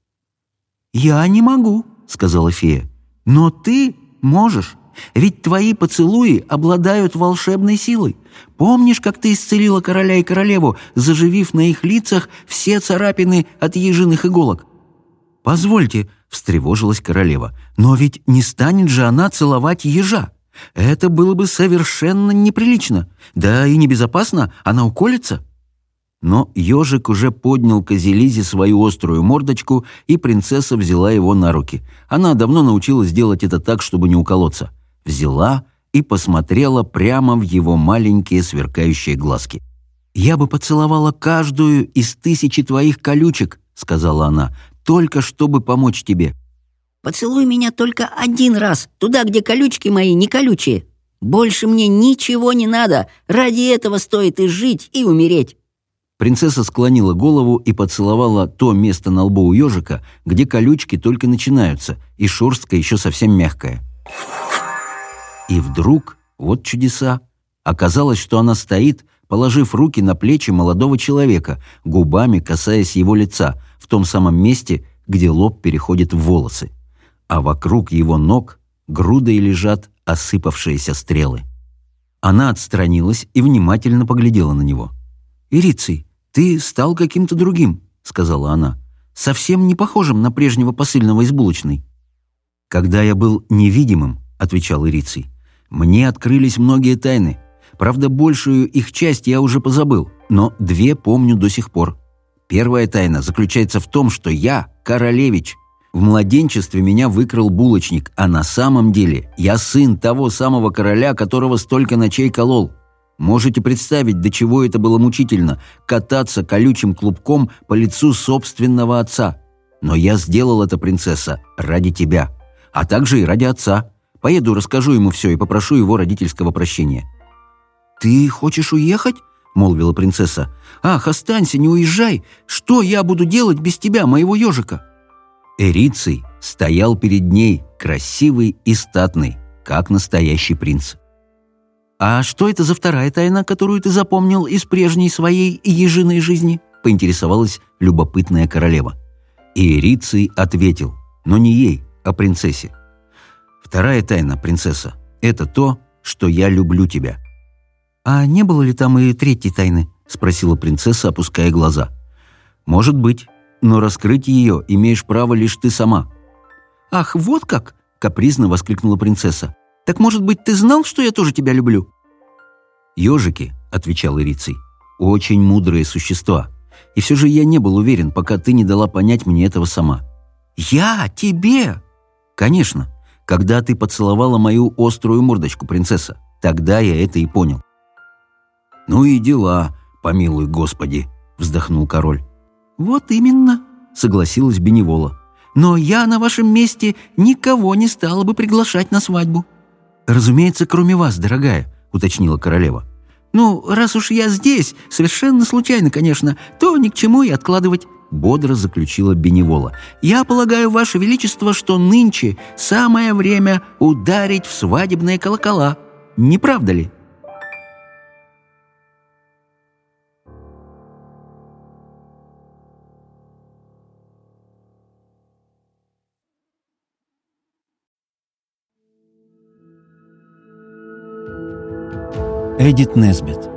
«Я не могу», — сказала фея, — «но ты можешь». Ведь твои поцелуи обладают волшебной силой. Помнишь, как ты исцелила короля и королеву, заживив на их лицах все царапины от ежиных иголок?» «Позвольте», — встревожилась королева, «но ведь не станет же она целовать ежа. Это было бы совершенно неприлично. Да и небезопасно, она уколется». Но ежик уже поднял Козелизе свою острую мордочку, и принцесса взяла его на руки. Она давно научилась делать это так, чтобы не уколоться взяла и посмотрела прямо в его маленькие сверкающие глазки. «Я бы поцеловала каждую из тысячи твоих колючек», — сказала она, — «только чтобы помочь тебе». «Поцелуй меня только один раз, туда, где колючки мои не колючие. Больше мне ничего не надо, ради этого стоит и жить, и умереть». Принцесса склонила голову и поцеловала то место на лбу у ежика, где колючки только начинаются, и шерстка еще совсем мягкая. И вдруг, вот чудеса, оказалось, что она стоит, положив руки на плечи молодого человека, губами касаясь его лица, в том самом месте, где лоб переходит в волосы. А вокруг его ног грудой лежат осыпавшиеся стрелы. Она отстранилась и внимательно поглядела на него. «Ириций, ты стал каким-то другим», — сказала она, «совсем не похожим на прежнего посыльного из булочной». «Когда я был невидимым», — отвечал Ириций, — мне открылись многие тайны. Правда, большую их часть я уже позабыл, но две помню до сих пор. Первая тайна заключается в том, что я королевич. В младенчестве меня выкрал булочник, а на самом деле я сын того самого короля, которого столько ночей колол. Можете представить, до чего это было мучительно – кататься колючим клубком по лицу собственного отца. Но я сделал это, принцесса, ради тебя, а также и ради отца. Поеду, расскажу ему все и попрошу его родительского прощения». «Ты хочешь уехать?» — молвила принцесса. «Ах, останься, не уезжай! Что я буду делать без тебя, моего ежика?» Эриций стоял перед ней, красивый и статный, как настоящий принц. «А что это за вторая тайна, которую ты запомнил из прежней своей ежиной жизни?» — поинтересовалась любопытная королева. И Эриций ответил, но не ей, а принцессе. Вторая тайна, принцесса, это то, что я люблю тебя». «А не было ли там и третьей тайны?» – спросила принцесса, опуская глаза. «Может быть, но раскрыть ее имеешь право лишь ты сама». «Ах, вот как!» – капризно воскликнула принцесса. «Так, может быть, ты знал, что я тоже тебя люблю?» «Ежики», – отвечал Ирицей, – «очень мудрые существа. И все же я не был уверен, пока ты не дала понять мне этого сама». «Я тебе?» «Конечно когда ты поцеловала мою острую мордочку, принцесса. Тогда я это и понял». «Ну и дела, помилуй Господи», — вздохнул король. «Вот именно», — согласилась Беневола. «Но я на вашем месте никого не стала бы приглашать на свадьбу». «Разумеется, кроме вас, дорогая», — уточнила королева. «Ну, раз уж я здесь, совершенно случайно, конечно, то ни к чему и откладывать. — бодро заключила Беневола. «Я полагаю, Ваше Величество, что нынче самое время ударить в свадебные колокола. Не правда ли?» Эдит Несбит.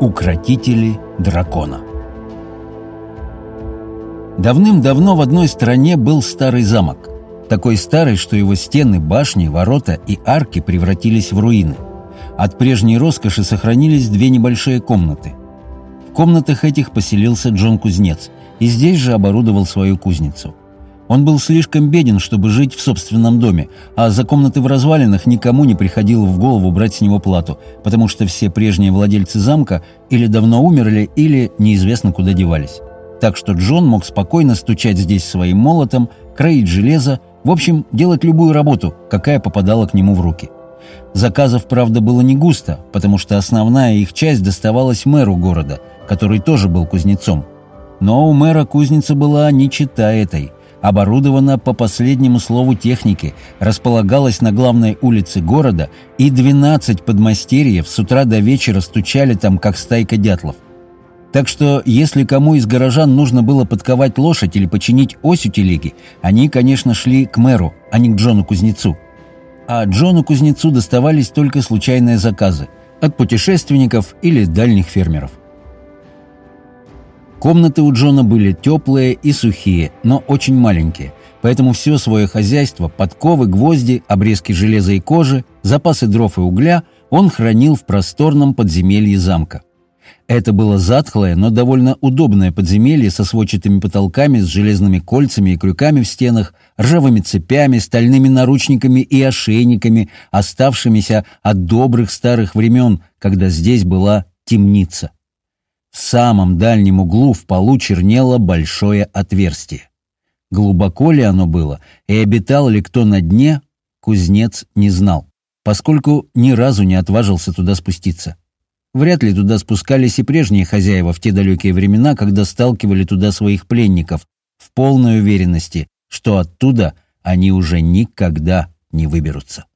«Укротители дракона». Давным-давно в одной стране был старый замок. Такой старый, что его стены, башни, ворота и арки превратились в руины. От прежней роскоши сохранились две небольшие комнаты. В комнатах этих поселился Джон Кузнец и здесь же оборудовал свою кузницу. Он был слишком беден, чтобы жить в собственном доме, а за комнаты в развалинах никому не приходило в голову брать с него плату, потому что все прежние владельцы замка или давно умерли, или неизвестно куда девались так что Джон мог спокойно стучать здесь своим молотом, кроить железо, в общем, делать любую работу, какая попадала к нему в руки. Заказов, правда, было не густо, потому что основная их часть доставалась мэру города, который тоже был кузнецом. Но у мэра кузница была не чита этой. Оборудована по последнему слову техники, располагалась на главной улице города, и 12 подмастерьев с утра до вечера стучали там, как стайка дятлов. Так что, если кому из горожан нужно было подковать лошадь или починить ось у телеги, они, конечно, шли к мэру, а не к Джону Кузнецу. А Джону Кузнецу доставались только случайные заказы от путешественников или дальних фермеров. Комнаты у Джона были теплые и сухие, но очень маленькие, поэтому все свое хозяйство, подковы, гвозди, обрезки железа и кожи, запасы дров и угля он хранил в просторном подземелье замка. Это было затхлое, но довольно удобное подземелье со сводчатыми потолками, с железными кольцами и крюками в стенах, ржавыми цепями, стальными наручниками и ошейниками, оставшимися от добрых старых времен, когда здесь была темница. В самом дальнем углу в полу чернело большое отверстие. Глубоко ли оно было и обитал ли кто на дне, кузнец не знал, поскольку ни разу не отважился туда спуститься. Вряд ли туда спускались и прежние хозяева в те далекие времена, когда сталкивали туда своих пленников, в полной уверенности, что оттуда они уже никогда не выберутся.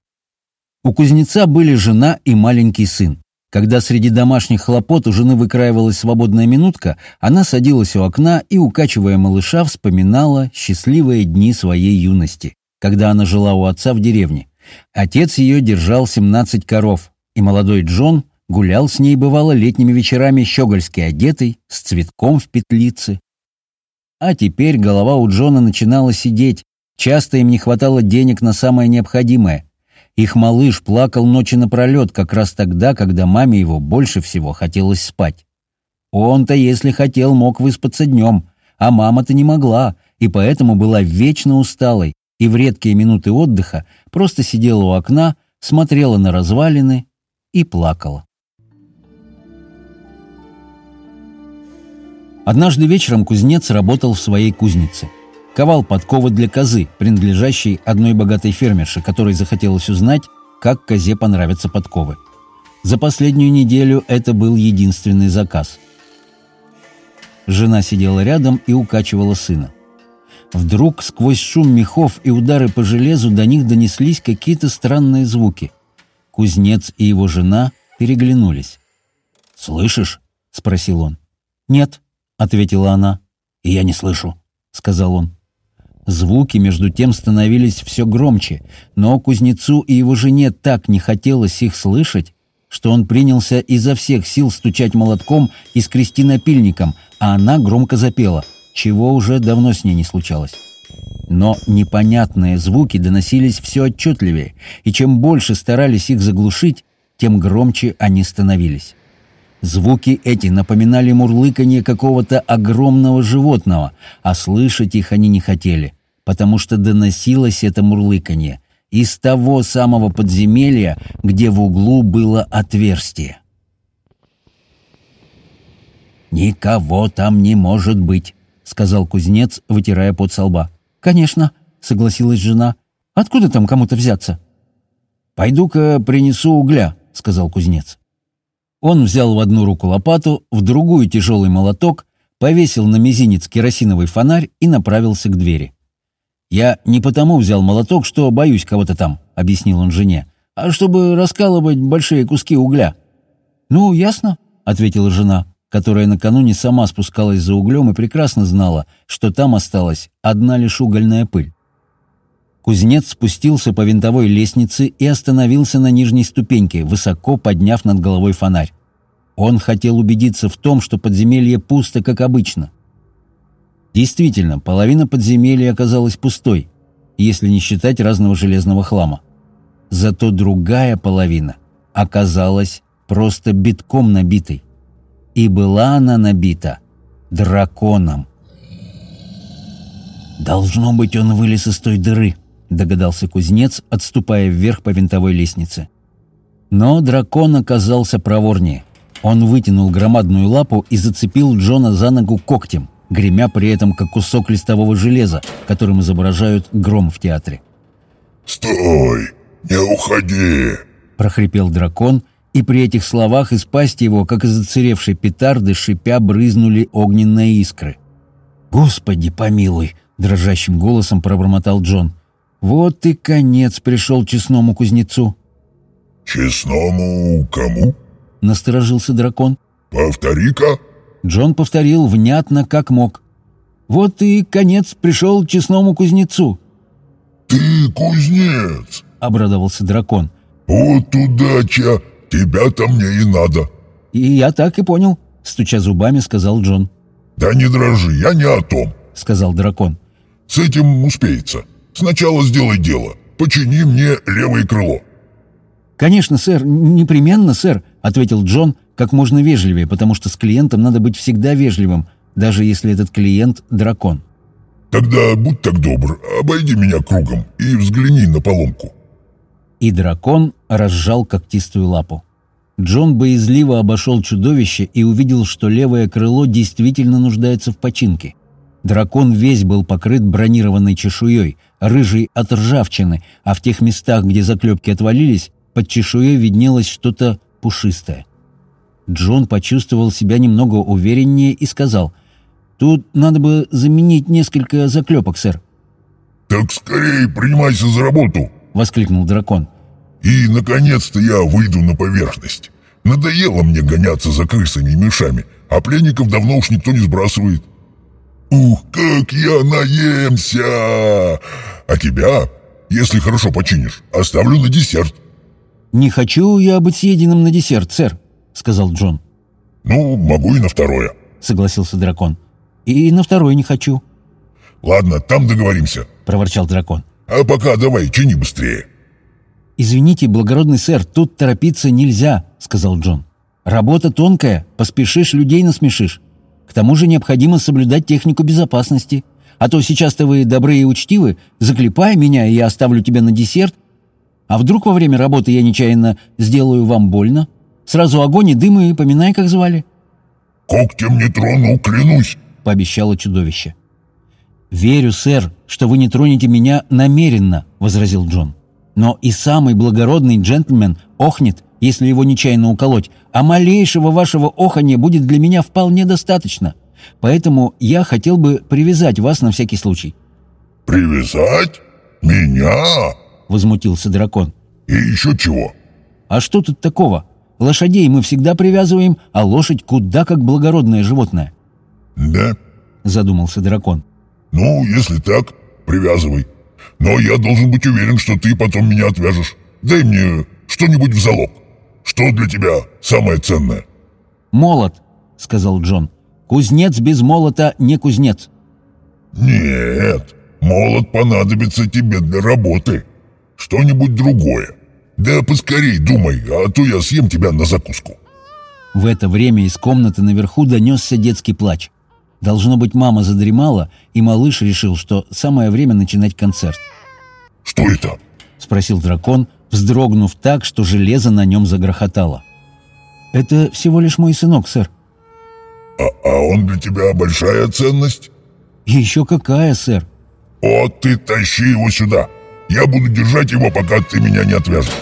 У кузнеца были жена и маленький сын. Когда среди домашних хлопот у жены выкраивалась свободная минутка, она садилась у окна и, укачивая малыша, вспоминала счастливые дни своей юности, когда она жила у отца в деревне. Отец ее держал 17 коров, и молодой Джон, Гулял с ней, бывало, летними вечерами щегольски одетый, с цветком в петлице. А теперь голова у Джона начинала сидеть, часто им не хватало денег на самое необходимое. Их малыш плакал ночи напролет, как раз тогда, когда маме его больше всего хотелось спать. Он-то, если хотел, мог выспаться днем, а мама-то не могла, и поэтому была вечно усталой, и в редкие минуты отдыха просто сидела у окна, смотрела на развалины и плакала. Однажды вечером кузнец работал в своей кузнице. Ковал подковы для козы, принадлежащей одной богатой фермерше, которой захотелось узнать, как козе понравятся подковы. За последнюю неделю это был единственный заказ. Жена сидела рядом и укачивала сына. Вдруг сквозь шум мехов и удары по железу до них донеслись какие-то странные звуки. Кузнец и его жена переглянулись. «Слышишь?» — спросил он. «Нет», ответила она. «Я не слышу», — сказал он. Звуки, между тем, становились все громче, но кузнецу и его жене так не хотелось их слышать, что он принялся изо всех сил стучать молотком и скрести напильником, а она громко запела, чего уже давно с ней не случалось. Но непонятные звуки доносились все отчетливее, и чем больше старались их заглушить, тем громче они становились. Звуки эти напоминали мурлыканье какого-то огромного животного, а слышать их они не хотели, потому что доносилось это мурлыканье из того самого подземелья, где в углу было отверстие. «Никого там не может быть», — сказал кузнец, вытирая пот со лба. «Конечно», — согласилась жена. «Откуда там кому-то взяться?» «Пойду-ка принесу угля», — сказал кузнец. Он взял в одну руку лопату, в другую тяжелый молоток, повесил на мизинец керосиновый фонарь и направился к двери. «Я не потому взял молоток, что боюсь кого-то там», — объяснил он жене, «а чтобы раскалывать большие куски угля». «Ну, ясно», — ответила жена, которая накануне сама спускалась за углем и прекрасно знала, что там осталась одна лишь угольная пыль. Кузнец спустился по винтовой лестнице и остановился на нижней ступеньке, высоко подняв над головой фонарь. Он хотел убедиться в том, что подземелье пусто, как обычно. Действительно, половина подземелья оказалась пустой, если не считать разного железного хлама. Зато другая половина оказалась просто битком набитой. И была она набита драконом. «Должно быть, он вылез из той дыры», догадался кузнец, отступая вверх по винтовой лестнице. Но дракон оказался проворнее. Он вытянул громадную лапу и зацепил Джона за ногу когтем, гремя при этом как кусок листового железа, которым изображают гром в театре. «Стой! Не уходи!» – прохрипел дракон, и при этих словах из пасти его, как из зацеревшей петарды, шипя брызнули огненные искры. «Господи помилуй!» – дрожащим голосом пробормотал Джон – вот и конец пришел честному кузнецу. «Честному кому?» — насторожился дракон. «Повтори-ка». Джон повторил внятно, как мог. «Вот и конец пришел честному кузнецу». «Ты кузнец!» — обрадовался дракон. «Вот удача! Тебя-то мне и надо!» «И я так и понял», — стуча зубами, сказал Джон. «Да не дрожи, я не о том», — сказал дракон. «С этим успеется». Сначала сделай дело. Почини мне левое крыло». «Конечно, сэр, непременно, сэр», — ответил Джон как можно вежливее, потому что с клиентом надо быть всегда вежливым, даже если этот клиент — дракон. «Тогда будь так добр, обойди меня кругом и взгляни на поломку». И дракон разжал когтистую лапу. Джон боязливо обошел чудовище и увидел, что левое крыло действительно нуждается в починке. Дракон весь был покрыт бронированной чешуей — рыжий от ржавчины, а в тех местах, где заклепки отвалились, под чешуей виднелось что-то пушистое. Джон почувствовал себя немного увереннее и сказал, «Тут надо бы заменить несколько заклепок, сэр». «Так скорее принимайся за работу!» — воскликнул дракон. «И, наконец-то, я выйду на поверхность. Надоело мне гоняться за крысами и мышами, а пленников давно уж никто не сбрасывает». Ух, как я наемся! А тебя, если хорошо починишь, оставлю на десерт. Не хочу я быть съеденным на десерт, сэр, сказал Джон. Ну, могу и на второе, согласился дракон. И на второе не хочу. Ладно, там договоримся, проворчал дракон. А пока давай, чини быстрее. «Извините, благородный сэр, тут торопиться нельзя», — сказал Джон. «Работа тонкая, поспешишь, людей насмешишь. К тому же необходимо соблюдать технику безопасности. А то сейчас-то вы добры и учтивы, заклепай меня, и я оставлю тебя на десерт. А вдруг во время работы я нечаянно сделаю вам больно? Сразу огонь и дым, и поминай, как звали». «Когтем не трону, клянусь», — пообещало чудовище. «Верю, сэр, что вы не тронете меня намеренно», — возразил Джон. «Но и самый благородный джентльмен охнет, если его нечаянно уколоть, а малейшего вашего охания будет для меня вполне достаточно. Поэтому я хотел бы привязать вас на всякий случай». «Привязать? Меня?» — возмутился дракон. «И еще чего?» «А что тут такого? Лошадей мы всегда привязываем, а лошадь куда как благородное животное». «Да?» — задумался дракон. «Ну, если так, привязывай. Но я должен быть уверен, что ты потом меня отвяжешь. Дай мне что-нибудь в залог». Что для тебя самое ценное?» «Молот», — сказал Джон. «Кузнец без молота не кузнец». «Нет, молот понадобится тебе для работы. Что-нибудь другое. Да поскорей думай, а то я съем тебя на закуску». В это время из комнаты наверху донесся детский плач. Должно быть, мама задремала, и малыш решил, что самое время начинать концерт. «Что это?» — спросил дракон, — вздрогнув так, что железо на нем загрохотало. «Это всего лишь мой сынок, сэр». «А, а он для тебя большая ценность?» «Еще какая, сэр». «О, ты тащи его сюда! Я буду держать его, пока ты меня не отвяжешь!»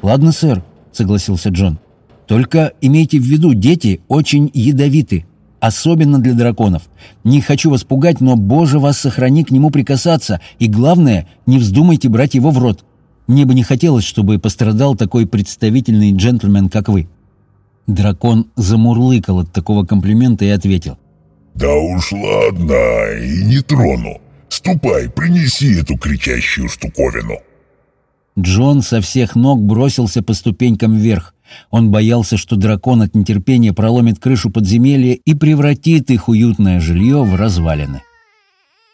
«Ладно, сэр», — согласился Джон. «Только имейте в виду, дети очень ядовиты, особенно для драконов. Не хочу вас пугать, но, боже, вас сохрани к нему прикасаться, и главное, не вздумайте брать его в рот». Мне бы не хотелось, чтобы пострадал такой представительный джентльмен, как вы». Дракон замурлыкал от такого комплимента и ответил. «Да уж ладно, и не трону. Ступай, принеси эту кричащую штуковину». Джон со всех ног бросился по ступенькам вверх. Он боялся, что дракон от нетерпения проломит крышу подземелья и превратит их уютное жилье в развалины.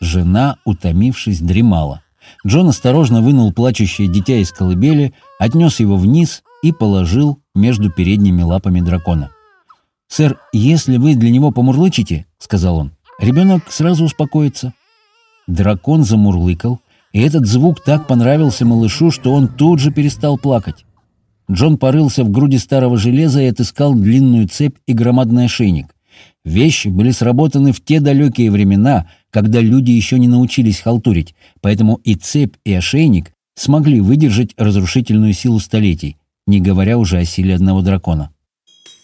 Жена, утомившись, дремала. Джон осторожно вынул плачущее дитя из колыбели, отнес его вниз и положил между передними лапами дракона. «Сэр, если вы для него помурлычите, — сказал он, — ребенок сразу успокоится». Дракон замурлыкал, и этот звук так понравился малышу, что он тут же перестал плакать. Джон порылся в груди старого железа и отыскал длинную цепь и громадный ошейник. Вещи были сработаны в те далекие времена, когда люди еще не научились халтурить, поэтому и цепь, и ошейник смогли выдержать разрушительную силу столетий, не говоря уже о силе одного дракона.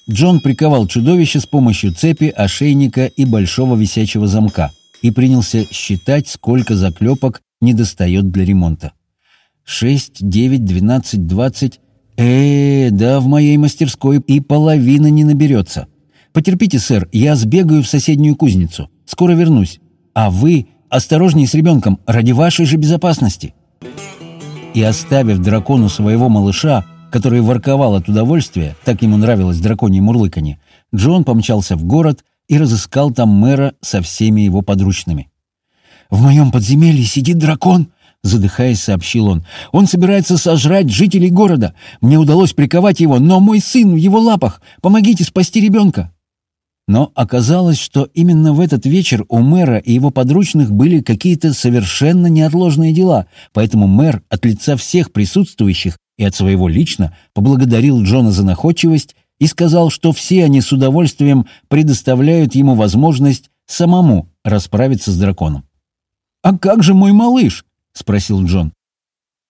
Джон приковал чудовище с помощью цепи, ошейника и большого висячего замка и принялся считать, сколько заклепок недостает для ремонта. «Шесть, девять, двенадцать, двадцать...» «Э, да в моей мастерской и половина не наберется. Потерпите, сэр, я сбегаю в соседнюю кузницу. Скоро вернусь. А вы осторожнее с ребенком ради вашей же безопасности. И оставив дракону своего малыша, который ворковал от удовольствия, так ему нравилось драконье мурлыканье, Джон помчался в город и разыскал там мэра со всеми его подручными. «В моем подземелье сидит дракон!» Задыхаясь, сообщил он. «Он собирается сожрать жителей города. Мне удалось приковать его, но мой сын в его лапах. Помогите спасти ребенка!» Но оказалось, что именно в этот вечер у мэра и его подручных были какие-то совершенно неотложные дела, поэтому мэр от лица всех присутствующих и от своего лично поблагодарил Джона за находчивость и сказал, что все они с удовольствием предоставляют ему возможность самому расправиться с драконом. «А как же мой малыш?» — спросил Джон.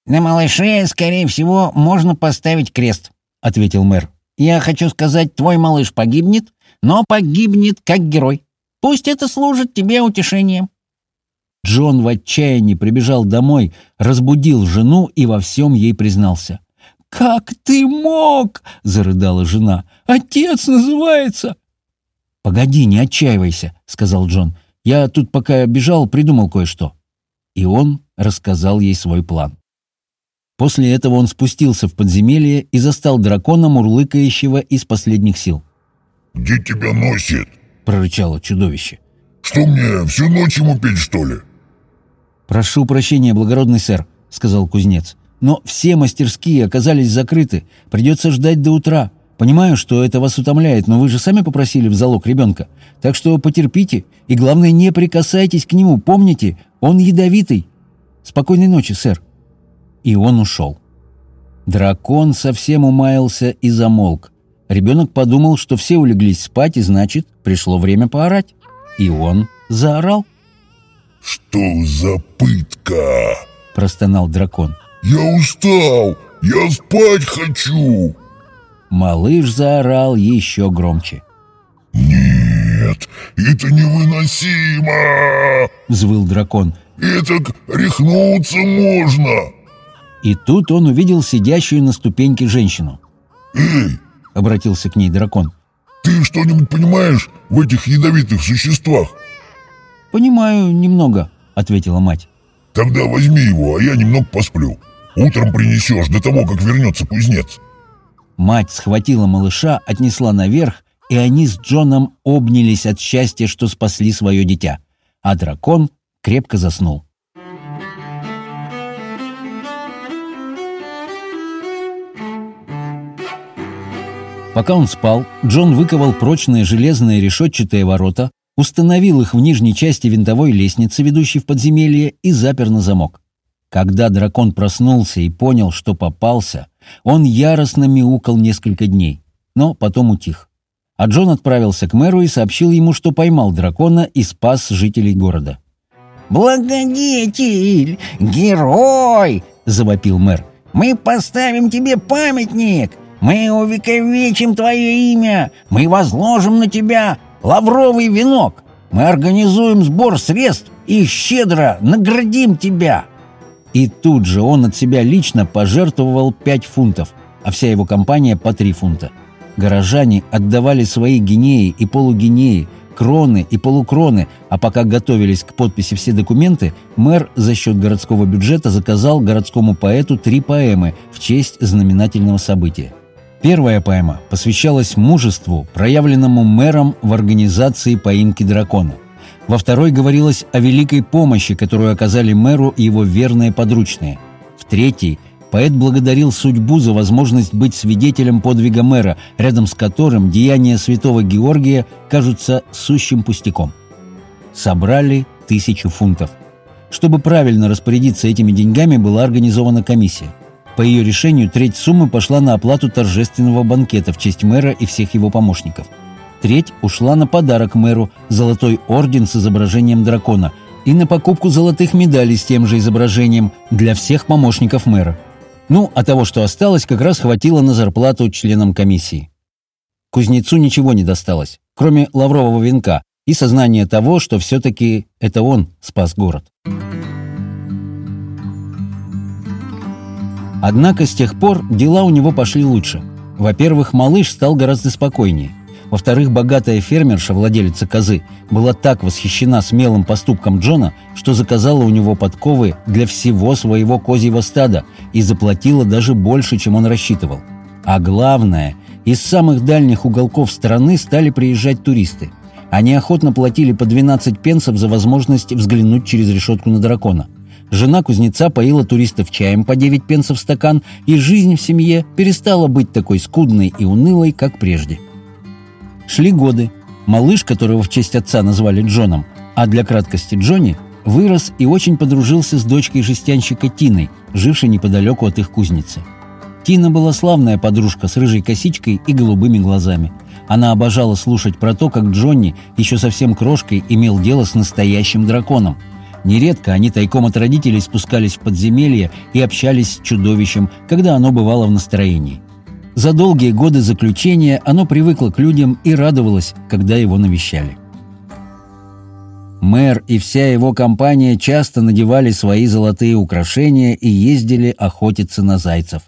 «На малыше, скорее всего, можно поставить крест», — ответил мэр. «Я хочу сказать, твой малыш погибнет, но погибнет как герой. Пусть это служит тебе утешением». Джон в отчаянии прибежал домой, разбудил жену и во всем ей признался. «Как ты мог?» — зарыдала жена. «Отец называется!» «Погоди, не отчаивайся», — сказал Джон. «Я тут, пока бежал, придумал кое-что». И он рассказал ей свой план. После этого он спустился в подземелье и застал дракона, мурлыкающего из последних сил. «Где тебя носит?» — прорычало чудовище. «Что мне, всю ночь ему петь, что ли?» «Прошу прощения, благородный сэр», — сказал кузнец. «Но все мастерские оказались закрыты. Придется ждать до утра. Понимаю, что это вас утомляет, но вы же сами попросили в залог ребенка. Так что потерпите и, главное, не прикасайтесь к нему. Помните, он ядовитый. Спокойной ночи, сэр». И он ушел. Дракон совсем умаялся и замолк. Ребенок подумал, что все улеглись спать, и значит, пришло время поорать. И он заорал. «Что за пытка?» – простонал дракон. «Я устал! Я спать хочу!» Малыш заорал еще громче. «Нет, это невыносимо!» – взвыл дракон. Это рехнуться можно!» И тут он увидел сидящую на ступеньке женщину. «Эй, — обратился к ней дракон. «Ты что-нибудь понимаешь в этих ядовитых существах?» «Понимаю немного», — ответила мать. «Тогда возьми его, а я немного посплю. Утром принесешь до того, как вернется кузнец». Мать схватила малыша, отнесла наверх, и они с Джоном обнялись от счастья, что спасли свое дитя. А дракон крепко заснул. Пока он спал, Джон выковал прочные железные решетчатые ворота, установил их в нижней части винтовой лестницы, ведущей в подземелье, и запер на замок. Когда дракон проснулся и понял, что попался, он яростно мяукал несколько дней, но потом утих. А Джон отправился к мэру и сообщил ему, что поймал дракона и спас жителей города. «Благодетель! Герой!» — завопил мэр. «Мы поставим тебе памятник! Мы увековечим твое имя, мы возложим на тебя лавровый венок, мы организуем сбор средств и щедро наградим тебя». И тут же он от себя лично пожертвовал 5 фунтов, а вся его компания по 3 фунта. Горожане отдавали свои гинеи и полугинеи, кроны и полукроны, а пока готовились к подписи все документы, мэр за счет городского бюджета заказал городскому поэту три поэмы в честь знаменательного события. Первая поэма посвящалась мужеству, проявленному мэром в организации поимки дракона. Во второй говорилось о великой помощи, которую оказали мэру и его верные подручные. В третьей поэт благодарил судьбу за возможность быть свидетелем подвига мэра, рядом с которым деяния святого Георгия кажутся сущим пустяком. Собрали тысячу фунтов. Чтобы правильно распорядиться этими деньгами, была организована комиссия – по ее решению треть суммы пошла на оплату торжественного банкета в честь мэра и всех его помощников. Треть ушла на подарок мэру – золотой орден с изображением дракона и на покупку золотых медалей с тем же изображением для всех помощников мэра. Ну, а того, что осталось, как раз хватило на зарплату членам комиссии. Кузнецу ничего не досталось, кроме лаврового венка и сознания того, что все-таки это он спас город. Однако с тех пор дела у него пошли лучше. Во-первых, малыш стал гораздо спокойнее. Во-вторых, богатая фермерша, владелица козы, была так восхищена смелым поступком Джона, что заказала у него подковы для всего своего козьего стада и заплатила даже больше, чем он рассчитывал. А главное, из самых дальних уголков страны стали приезжать туристы. Они охотно платили по 12 пенсов за возможность взглянуть через решетку на дракона – Жена кузнеца поила туристов чаем по 9 пенсов стакан, и жизнь в семье перестала быть такой скудной и унылой, как прежде. Шли годы. Малыш, которого в честь отца назвали Джоном, а для краткости Джонни, вырос и очень подружился с дочкой жестянщика Тиной, жившей неподалеку от их кузницы. Тина была славная подружка с рыжей косичкой и голубыми глазами. Она обожала слушать про то, как Джонни, еще совсем крошкой, имел дело с настоящим драконом – Нередко они тайком от родителей спускались в подземелье и общались с чудовищем, когда оно бывало в настроении. За долгие годы заключения оно привыкло к людям и радовалось, когда его навещали. Мэр и вся его компания часто надевали свои золотые украшения и ездили охотиться на зайцев.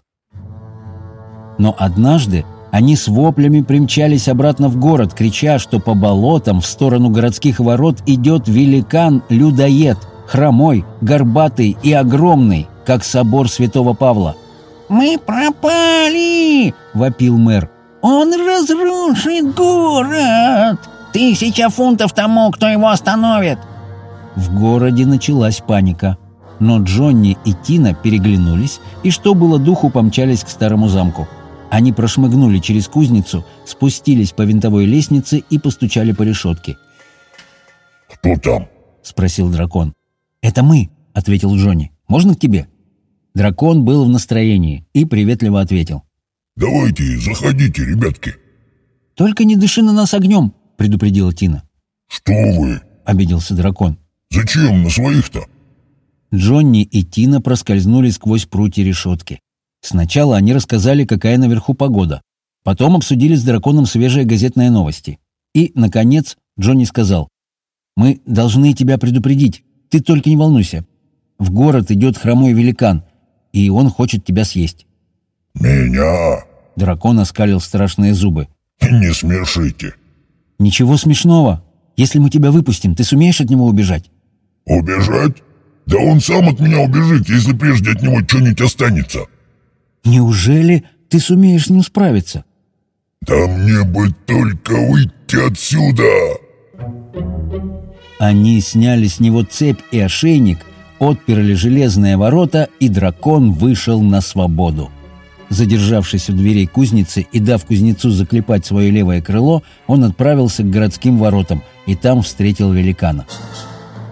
Но однажды они с воплями примчались обратно в город, крича, что по болотам в сторону городских ворот идет великан-людоед, хромой, горбатый и огромный, как собор святого Павла. «Мы пропали!» — вопил мэр. «Он разрушит город! Тысяча фунтов тому, кто его остановит!» В городе началась паника. Но Джонни и Тина переглянулись и, что было духу, помчались к старому замку. Они прошмыгнули через кузницу, спустились по винтовой лестнице и постучали по решетке. «Кто там?» — спросил дракон. «Это мы», — ответил Джонни. «Можно к тебе?» Дракон был в настроении и приветливо ответил. «Давайте, заходите, ребятки». «Только не дыши на нас огнем», — предупредила Тина. «Что вы?» — обиделся дракон. «Зачем на своих-то?» Джонни и Тина проскользнули сквозь прутья решетки. Сначала они рассказали, какая наверху погода. Потом обсудили с драконом свежие газетные новости. И, наконец, Джонни сказал, «Мы должны тебя предупредить. Ты только не волнуйся. В город идет хромой великан, и он хочет тебя съесть». «Меня?» Дракон оскалил страшные зубы. «Не смешите». «Ничего смешного. Если мы тебя выпустим, ты сумеешь от него убежать?» «Убежать? Да он сам от меня убежит, если прежде от него что-нибудь останется». Неужели ты сумеешь с ним справиться?» «Да мне бы только выйти отсюда!» Они сняли с него цепь и ошейник, отперли железные ворота, и дракон вышел на свободу. Задержавшись у дверей кузницы и дав кузнецу заклепать свое левое крыло, он отправился к городским воротам и там встретил великана.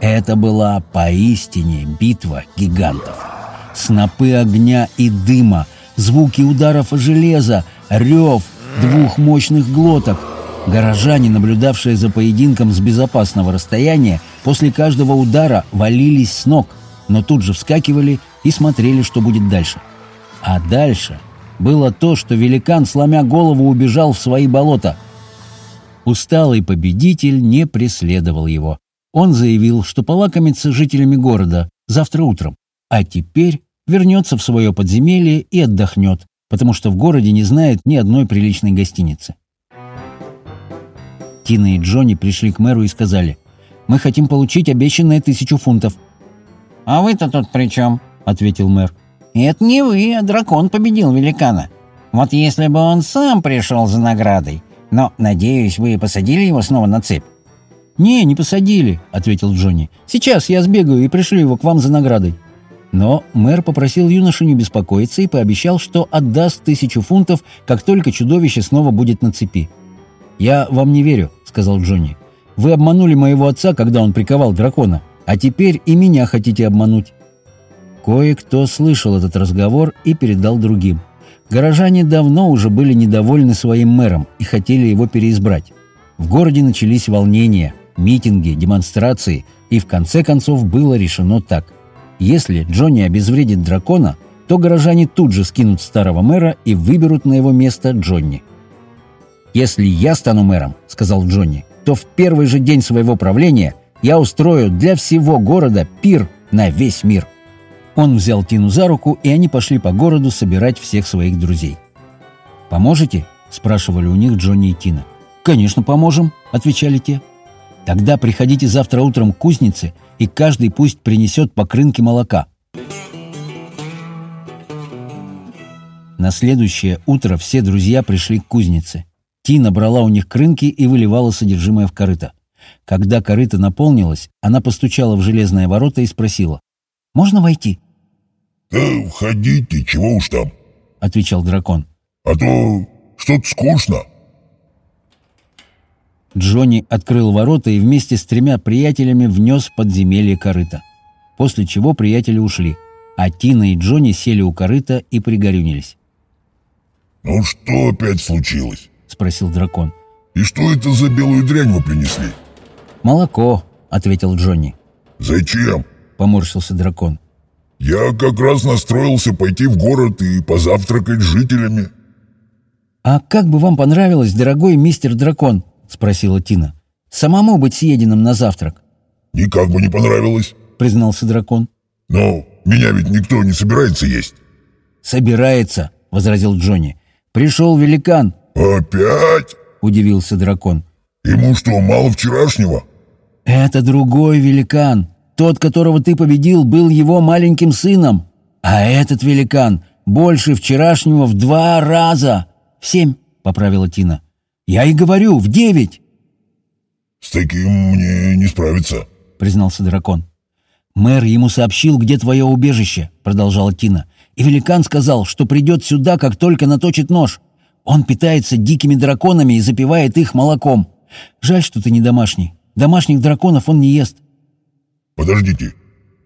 Это была поистине битва гигантов. Снопы огня и дыма – звуки ударов о железо, рев двух мощных глоток. Горожане, наблюдавшие за поединком с безопасного расстояния, после каждого удара валились с ног, но тут же вскакивали и смотрели, что будет дальше. А дальше было то, что великан, сломя голову, убежал в свои болота. Усталый победитель не преследовал его. Он заявил, что полакомится жителями города завтра утром. А теперь вернется в свое подземелье и отдохнет, потому что в городе не знает ни одной приличной гостиницы. Тина и Джонни пришли к мэру и сказали, «Мы хотим получить обещанные тысячу фунтов». «А вы-то тут при чем?» — ответил мэр. «Это не вы, а дракон победил великана. Вот если бы он сам пришел за наградой. Но, надеюсь, вы посадили его снова на цепь?» «Не, не посадили», — ответил Джонни. «Сейчас я сбегаю и пришлю его к вам за наградой». Но мэр попросил юношу не беспокоиться и пообещал, что отдаст тысячу фунтов, как только чудовище снова будет на цепи. «Я вам не верю», — сказал Джонни. «Вы обманули моего отца, когда он приковал дракона, а теперь и меня хотите обмануть». Кое-кто слышал этот разговор и передал другим. Горожане давно уже были недовольны своим мэром и хотели его переизбрать. В городе начались волнения, митинги, демонстрации, и в конце концов было решено так. Если Джонни обезвредит дракона, то горожане тут же скинут старого мэра и выберут на его место Джонни. «Если я стану мэром», — сказал Джонни, — «то в первый же день своего правления я устрою для всего города пир на весь мир». Он взял Тину за руку, и они пошли по городу собирать всех своих друзей. «Поможете?» – спрашивали у них Джонни и Тина. «Конечно, поможем», – отвечали те. «Тогда приходите завтра утром к кузнице и каждый пусть принесет по крынке молока. На следующее утро все друзья пришли к кузнице. Тина брала у них крынки и выливала содержимое в корыто. Когда корыто наполнилось, она постучала в железные ворота и спросила. «Можно войти?» «Да, входите, чего уж там», — отвечал дракон. «А то что-то скучно». Джонни открыл ворота и вместе с тремя приятелями внес в подземелье корыта. После чего приятели ушли, а Тина и Джонни сели у корыта и пригорюнились. «Ну что опять случилось?» — спросил дракон. «И что это за белую дрянь вы принесли?» «Молоко», — ответил Джонни. «Зачем?» — поморщился дракон. «Я как раз настроился пойти в город и позавтракать с жителями». «А как бы вам понравилось, дорогой мистер Дракон?» — спросила Тина. «Самому быть съеденным на завтрак?» «Никак бы не понравилось», — признался дракон. «Но меня ведь никто не собирается есть». «Собирается», — возразил Джонни. «Пришел великан». «Опять?» — удивился дракон. «Ему что, мало вчерашнего?» «Это другой великан. Тот, которого ты победил, был его маленьким сыном. А этот великан больше вчерашнего в два раза». «В семь», — поправила Тина. Я и говорю, в девять!» «С таким мне не справиться», — признался дракон. «Мэр ему сообщил, где твое убежище», — продолжала Тина. «И великан сказал, что придет сюда, как только наточит нож. Он питается дикими драконами и запивает их молоком. Жаль, что ты не домашний. Домашних драконов он не ест». «Подождите,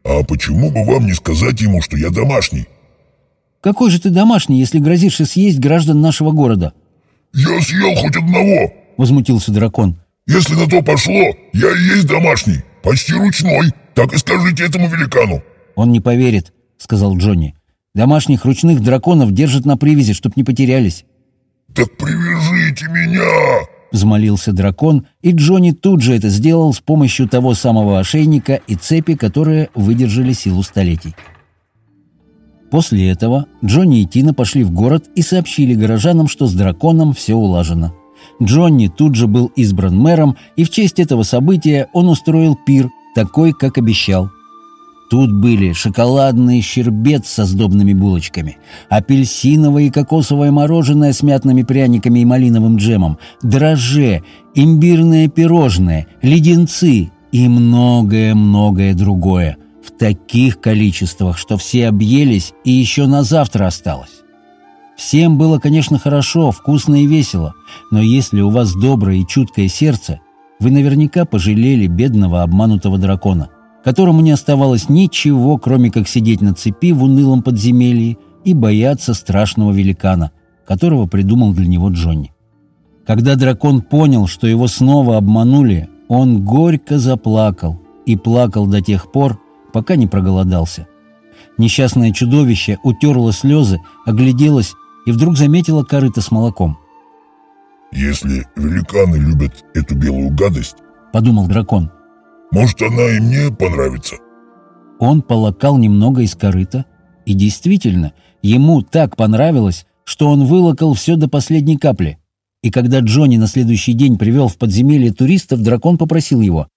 а почему бы вам не сказать ему, что я домашний?» «Какой же ты домашний, если грозишь съесть граждан нашего города?» «Я съел хоть одного!» — возмутился дракон. «Если на то пошло, я и есть домашний, почти ручной, так и скажите этому великану!» «Он не поверит», — сказал Джонни. «Домашних ручных драконов держат на привязи, чтоб не потерялись». «Так привяжите меня!» — взмолился дракон, и Джонни тут же это сделал с помощью того самого ошейника и цепи, которые выдержали силу столетий. После этого Джонни и Тина пошли в город и сообщили горожанам, что с драконом все улажено. Джонни тут же был избран мэром, и в честь этого события он устроил пир, такой, как обещал. Тут были шоколадный щербет со сдобными булочками, апельсиновое и кокосовое мороженое с мятными пряниками и малиновым джемом, дрожже, имбирное пирожное, леденцы и многое-многое другое – в таких количествах, что все объелись и еще на завтра осталось. Всем было, конечно, хорошо, вкусно и весело, но если у вас доброе и чуткое сердце, вы наверняка пожалели бедного обманутого дракона, которому не оставалось ничего, кроме как сидеть на цепи в унылом подземелье и бояться страшного великана, которого придумал для него Джонни. Когда дракон понял, что его снова обманули, он горько заплакал и плакал до тех пор, пока не проголодался. Несчастное чудовище утерло слезы, огляделось и вдруг заметило корыто с молоком. «Если великаны любят эту белую гадость», — подумал дракон, — «может, она и мне понравится». Он полакал немного из корыта, и действительно, ему так понравилось, что он вылокал все до последней капли. И когда Джонни на следующий день привел в подземелье туристов, дракон попросил его.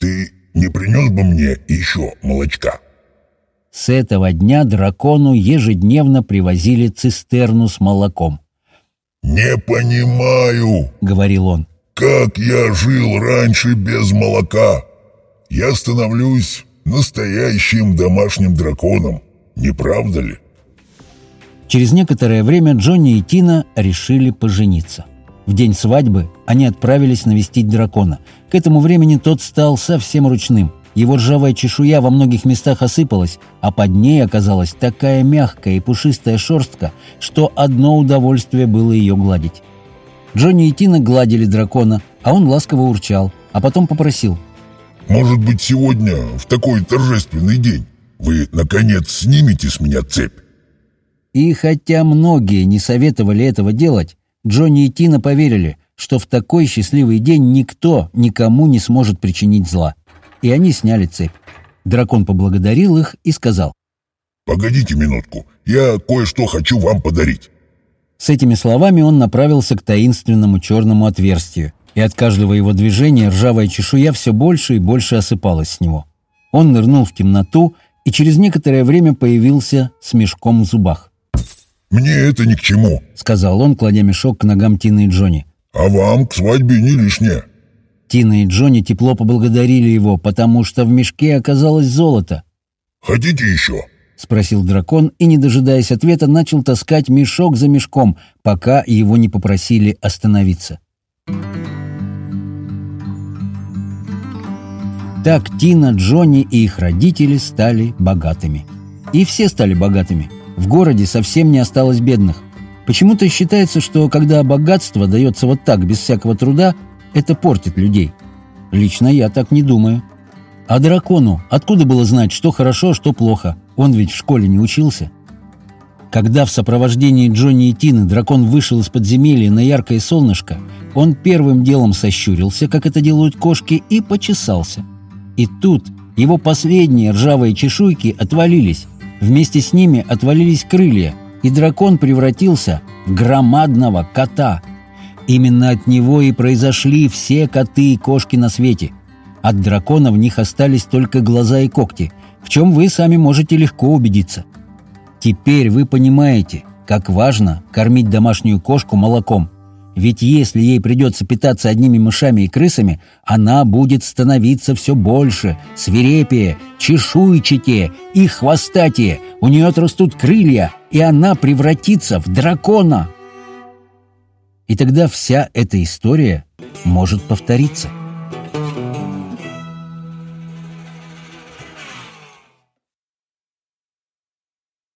«Ты не принес бы мне еще молочка». С этого дня дракону ежедневно привозили цистерну с молоком. «Не понимаю», — говорил он, — «как я жил раньше без молока. Я становлюсь настоящим домашним драконом, не правда ли?» Через некоторое время Джонни и Тина решили пожениться. В день свадьбы они отправились навестить дракона. К этому времени тот стал совсем ручным. Его ржавая чешуя во многих местах осыпалась, а под ней оказалась такая мягкая и пушистая шерстка, что одно удовольствие было ее гладить. Джонни и Тина гладили дракона, а он ласково урчал, а потом попросил. «Может быть, сегодня, в такой торжественный день, вы, наконец, снимете с меня цепь?» И хотя многие не советовали этого делать, Джонни и Тина поверили, что в такой счастливый день никто никому не сможет причинить зла. И они сняли цепь. Дракон поблагодарил их и сказал. «Погодите минутку, я кое-что хочу вам подарить». С этими словами он направился к таинственному черному отверстию, и от каждого его движения ржавая чешуя все больше и больше осыпалась с него. Он нырнул в темноту и через некоторое время появился с мешком в зубах. «Мне это ни к чему», — сказал он, кладя мешок к ногам Тины и Джонни. «А вам к свадьбе не лишнее». Тина и Джонни тепло поблагодарили его, потому что в мешке оказалось золото. «Хотите еще?» — спросил дракон и, не дожидаясь ответа, начал таскать мешок за мешком, пока его не попросили остановиться. Так Тина, Джонни и их родители стали богатыми. И все стали богатыми — в городе совсем не осталось бедных. Почему-то считается, что когда богатство дается вот так, без всякого труда, это портит людей. Лично я так не думаю. А дракону откуда было знать, что хорошо, а что плохо? Он ведь в школе не учился. Когда в сопровождении Джонни и Тины дракон вышел из подземелья на яркое солнышко, он первым делом сощурился, как это делают кошки, и почесался. И тут его последние ржавые чешуйки отвалились, Вместе с ними отвалились крылья, и дракон превратился в громадного кота. Именно от него и произошли все коты и кошки на свете. От дракона в них остались только глаза и когти, в чем вы сами можете легко убедиться. Теперь вы понимаете, как важно кормить домашнюю кошку молоком – ведь если ей придется питаться одними мышами и крысами, она будет становиться все больше, свирепее, чешуйчатее и хвостатее. У нее отрастут крылья, и она превратится в дракона. И тогда вся эта история может повториться.